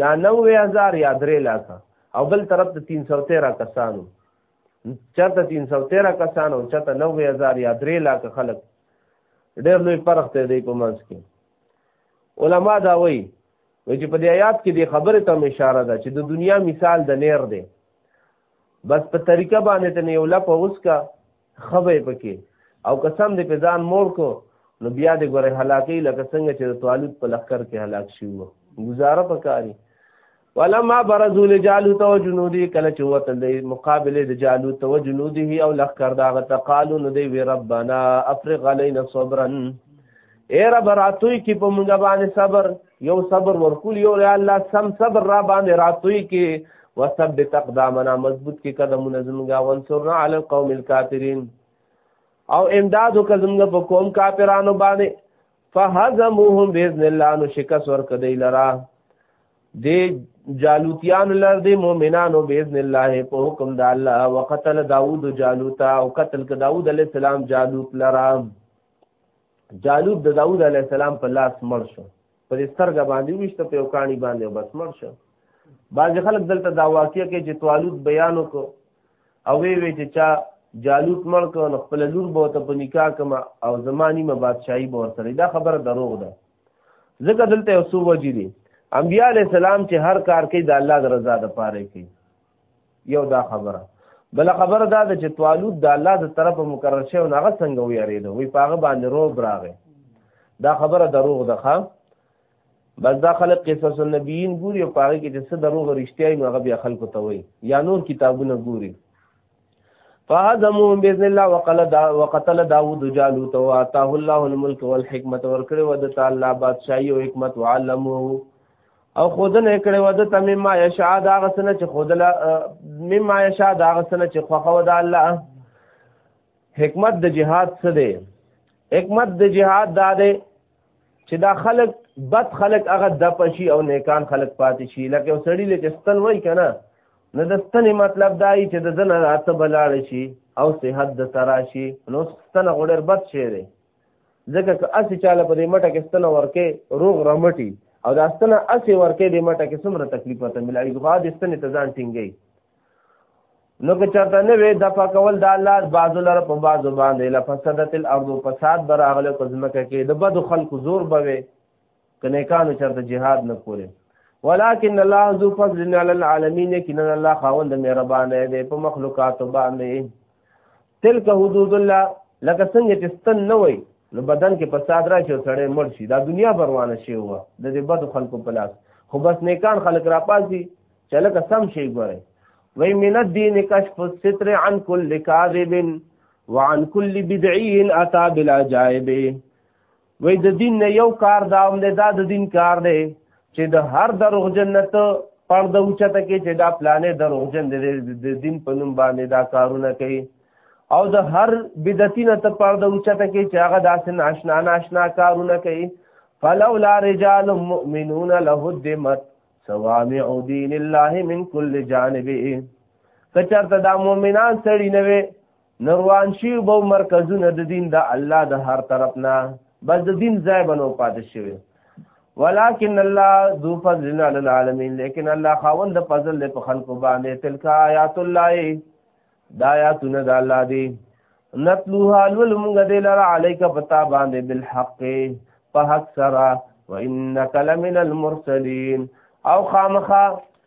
یا 90000 یا 3 لاکه او بل طرف ته 313 کسانو چاته 313 کسانو چاته 90000 یا 3 لاکه خلک ډېر لوی فرق ته دی په منځ کې علما دا وایي چې په دې آیات کې د خبره ته اشاره ده چې د دنیا مثال د نیر دی بس په طریقه باندې ته یو لپ اوس کا خبه پکې او قسم دې په ځان مور کو نو بیا دې ګوره هلاکی لکه څنګه چې د طالب په لخر کې هلاک شي وو گزاره پکاري ولما برزو لجالوت و جنودی کله چې وتل دی مقابله د جالوت و جنوده او لخر داغه تقالو نو دی وی ربنا افرغ علينا صبرا اے رب راتوی کی په مونږ باندې صبر یو صبر ورکول یو یا الله سم صبر را باندې راتوی کی وثبت اقدامنا مضبوط کی قدمونه زمونږه وانصرنا علی القوم الکافرین او امداد وکزمږه په قوم کافرانو باندې فهزموهم باذن الله نو شکست ورکدی لرا دی جالوتیان لر دی مؤمنانو باذن الله په حکم د الله وقتل داوود جالوتا او قتل ک داوود علی السلام جالوت لرا جالوت د داوود علی السلام په لاس مړ شو پر سترګه باندې وشته په وکانی باندې بس مړ شو بعض خلک دلته دا واقعیا کې چې طالوت بیان وکړو او وی وی چې چا جالوت مړ کړ نو خپل لور به ته په نکاح کما او زمانی ما بادشاہي به ورسره دا خبره دروغ ده ځکه دلته یو څو وجې دي انبیاء علی السلام چې هر کار کوي د الله د رضا لپاره کوي یو دا خبره بل خبره دا ده چې طالوت د الله د طرفه مقرر شوی او هغه څنګه ویریده وی پاغه باندې رو براغه دا خبره دروغ ده ښا بس دا خلک قصص النبیین ګوري او پاره کې چې څه دروغ رښتیا نو هغه بیا خلکو ته وایي یا نور کتابونه ګوري فهزموهم باذن الله وقال دا وقتل داوود جالوت واتاه الله الملك والحکمت ورکړي ود تعالی بادشاہي او حکمت وعلمه او خودنه کړي و د تمیم ما یشاء دا غسنه چې خودله مما یشاء دا غسنه چې خوخه و د الله حکمت د جهاد څه دی حکمت د جهاد دا دی چې دا خلق بد خلق هغه د پشي او نیکان خلق پاتې شي لکه وسړی لکه ستن وای کنه نه د ستنې مطلب دا دی چې د زنه راته بلاړ شي او صحت د تراشي نو ستنه غوډر بد شي ځکه که اسی چاله په دې مټه کې ستنه ورکې روغ رمټي او دا ستنه اسی ورکې دې مټه کې څومره تکلیف ته ملایي غوا دې ستنه ته ځان ټینګي نو که چرته نه وي د پکول د الله بازو لره په بازو باندې لفسدت الارض فساد براغله قزمکه کې د بد خلکو زور بوي که نیکانو چرته جهاد نه کوله ولكن الله ذو فضل على العالمين کنا الله خاوند مهربان دی په مخلوقات باندې تلک حدود الله لکه څنګه چې ستن نه وای نو بدن کې فساد راشي او سړی مړ شي دا دنیا بروانه شي هو د دې بد خلکو په لاس خو بس نیکان خلک را پاسي چې لکه سم شي ګوره وای من الدين کشف الستر عن كل كاذب وعن كل بدعي اتى بالعجائب وای د دین نه یو کار دا هم دی دا د دین کار دی چې د هر دروغ جنت پرده اوچته کې چې دا پلانې دروغ جن د دین په نوم باندې دا کارونه کوي او د هر بدعتي نه ته پرده اوچته کې چې هغه داسې ناشنا ناشنا کارونه کوي فلولا رجال مؤمنون له الدمت سوامع دین الله من کل جانب کچرته دا مؤمنان سړی نه وي نروان شي به مرکزونه د دین د الله د هر طرف نه بس د دین ځای بنو پاتې شوی ولكن الله ذو فضل على العالمين لیکن الله خاوند فضل له په خلق باندې تلک آیات الله دا آیاتونه د الله دی نتلوها لولمغ دل عليك پتا باندې بالحق په حق سره وانك لمن المرسلين او خامخا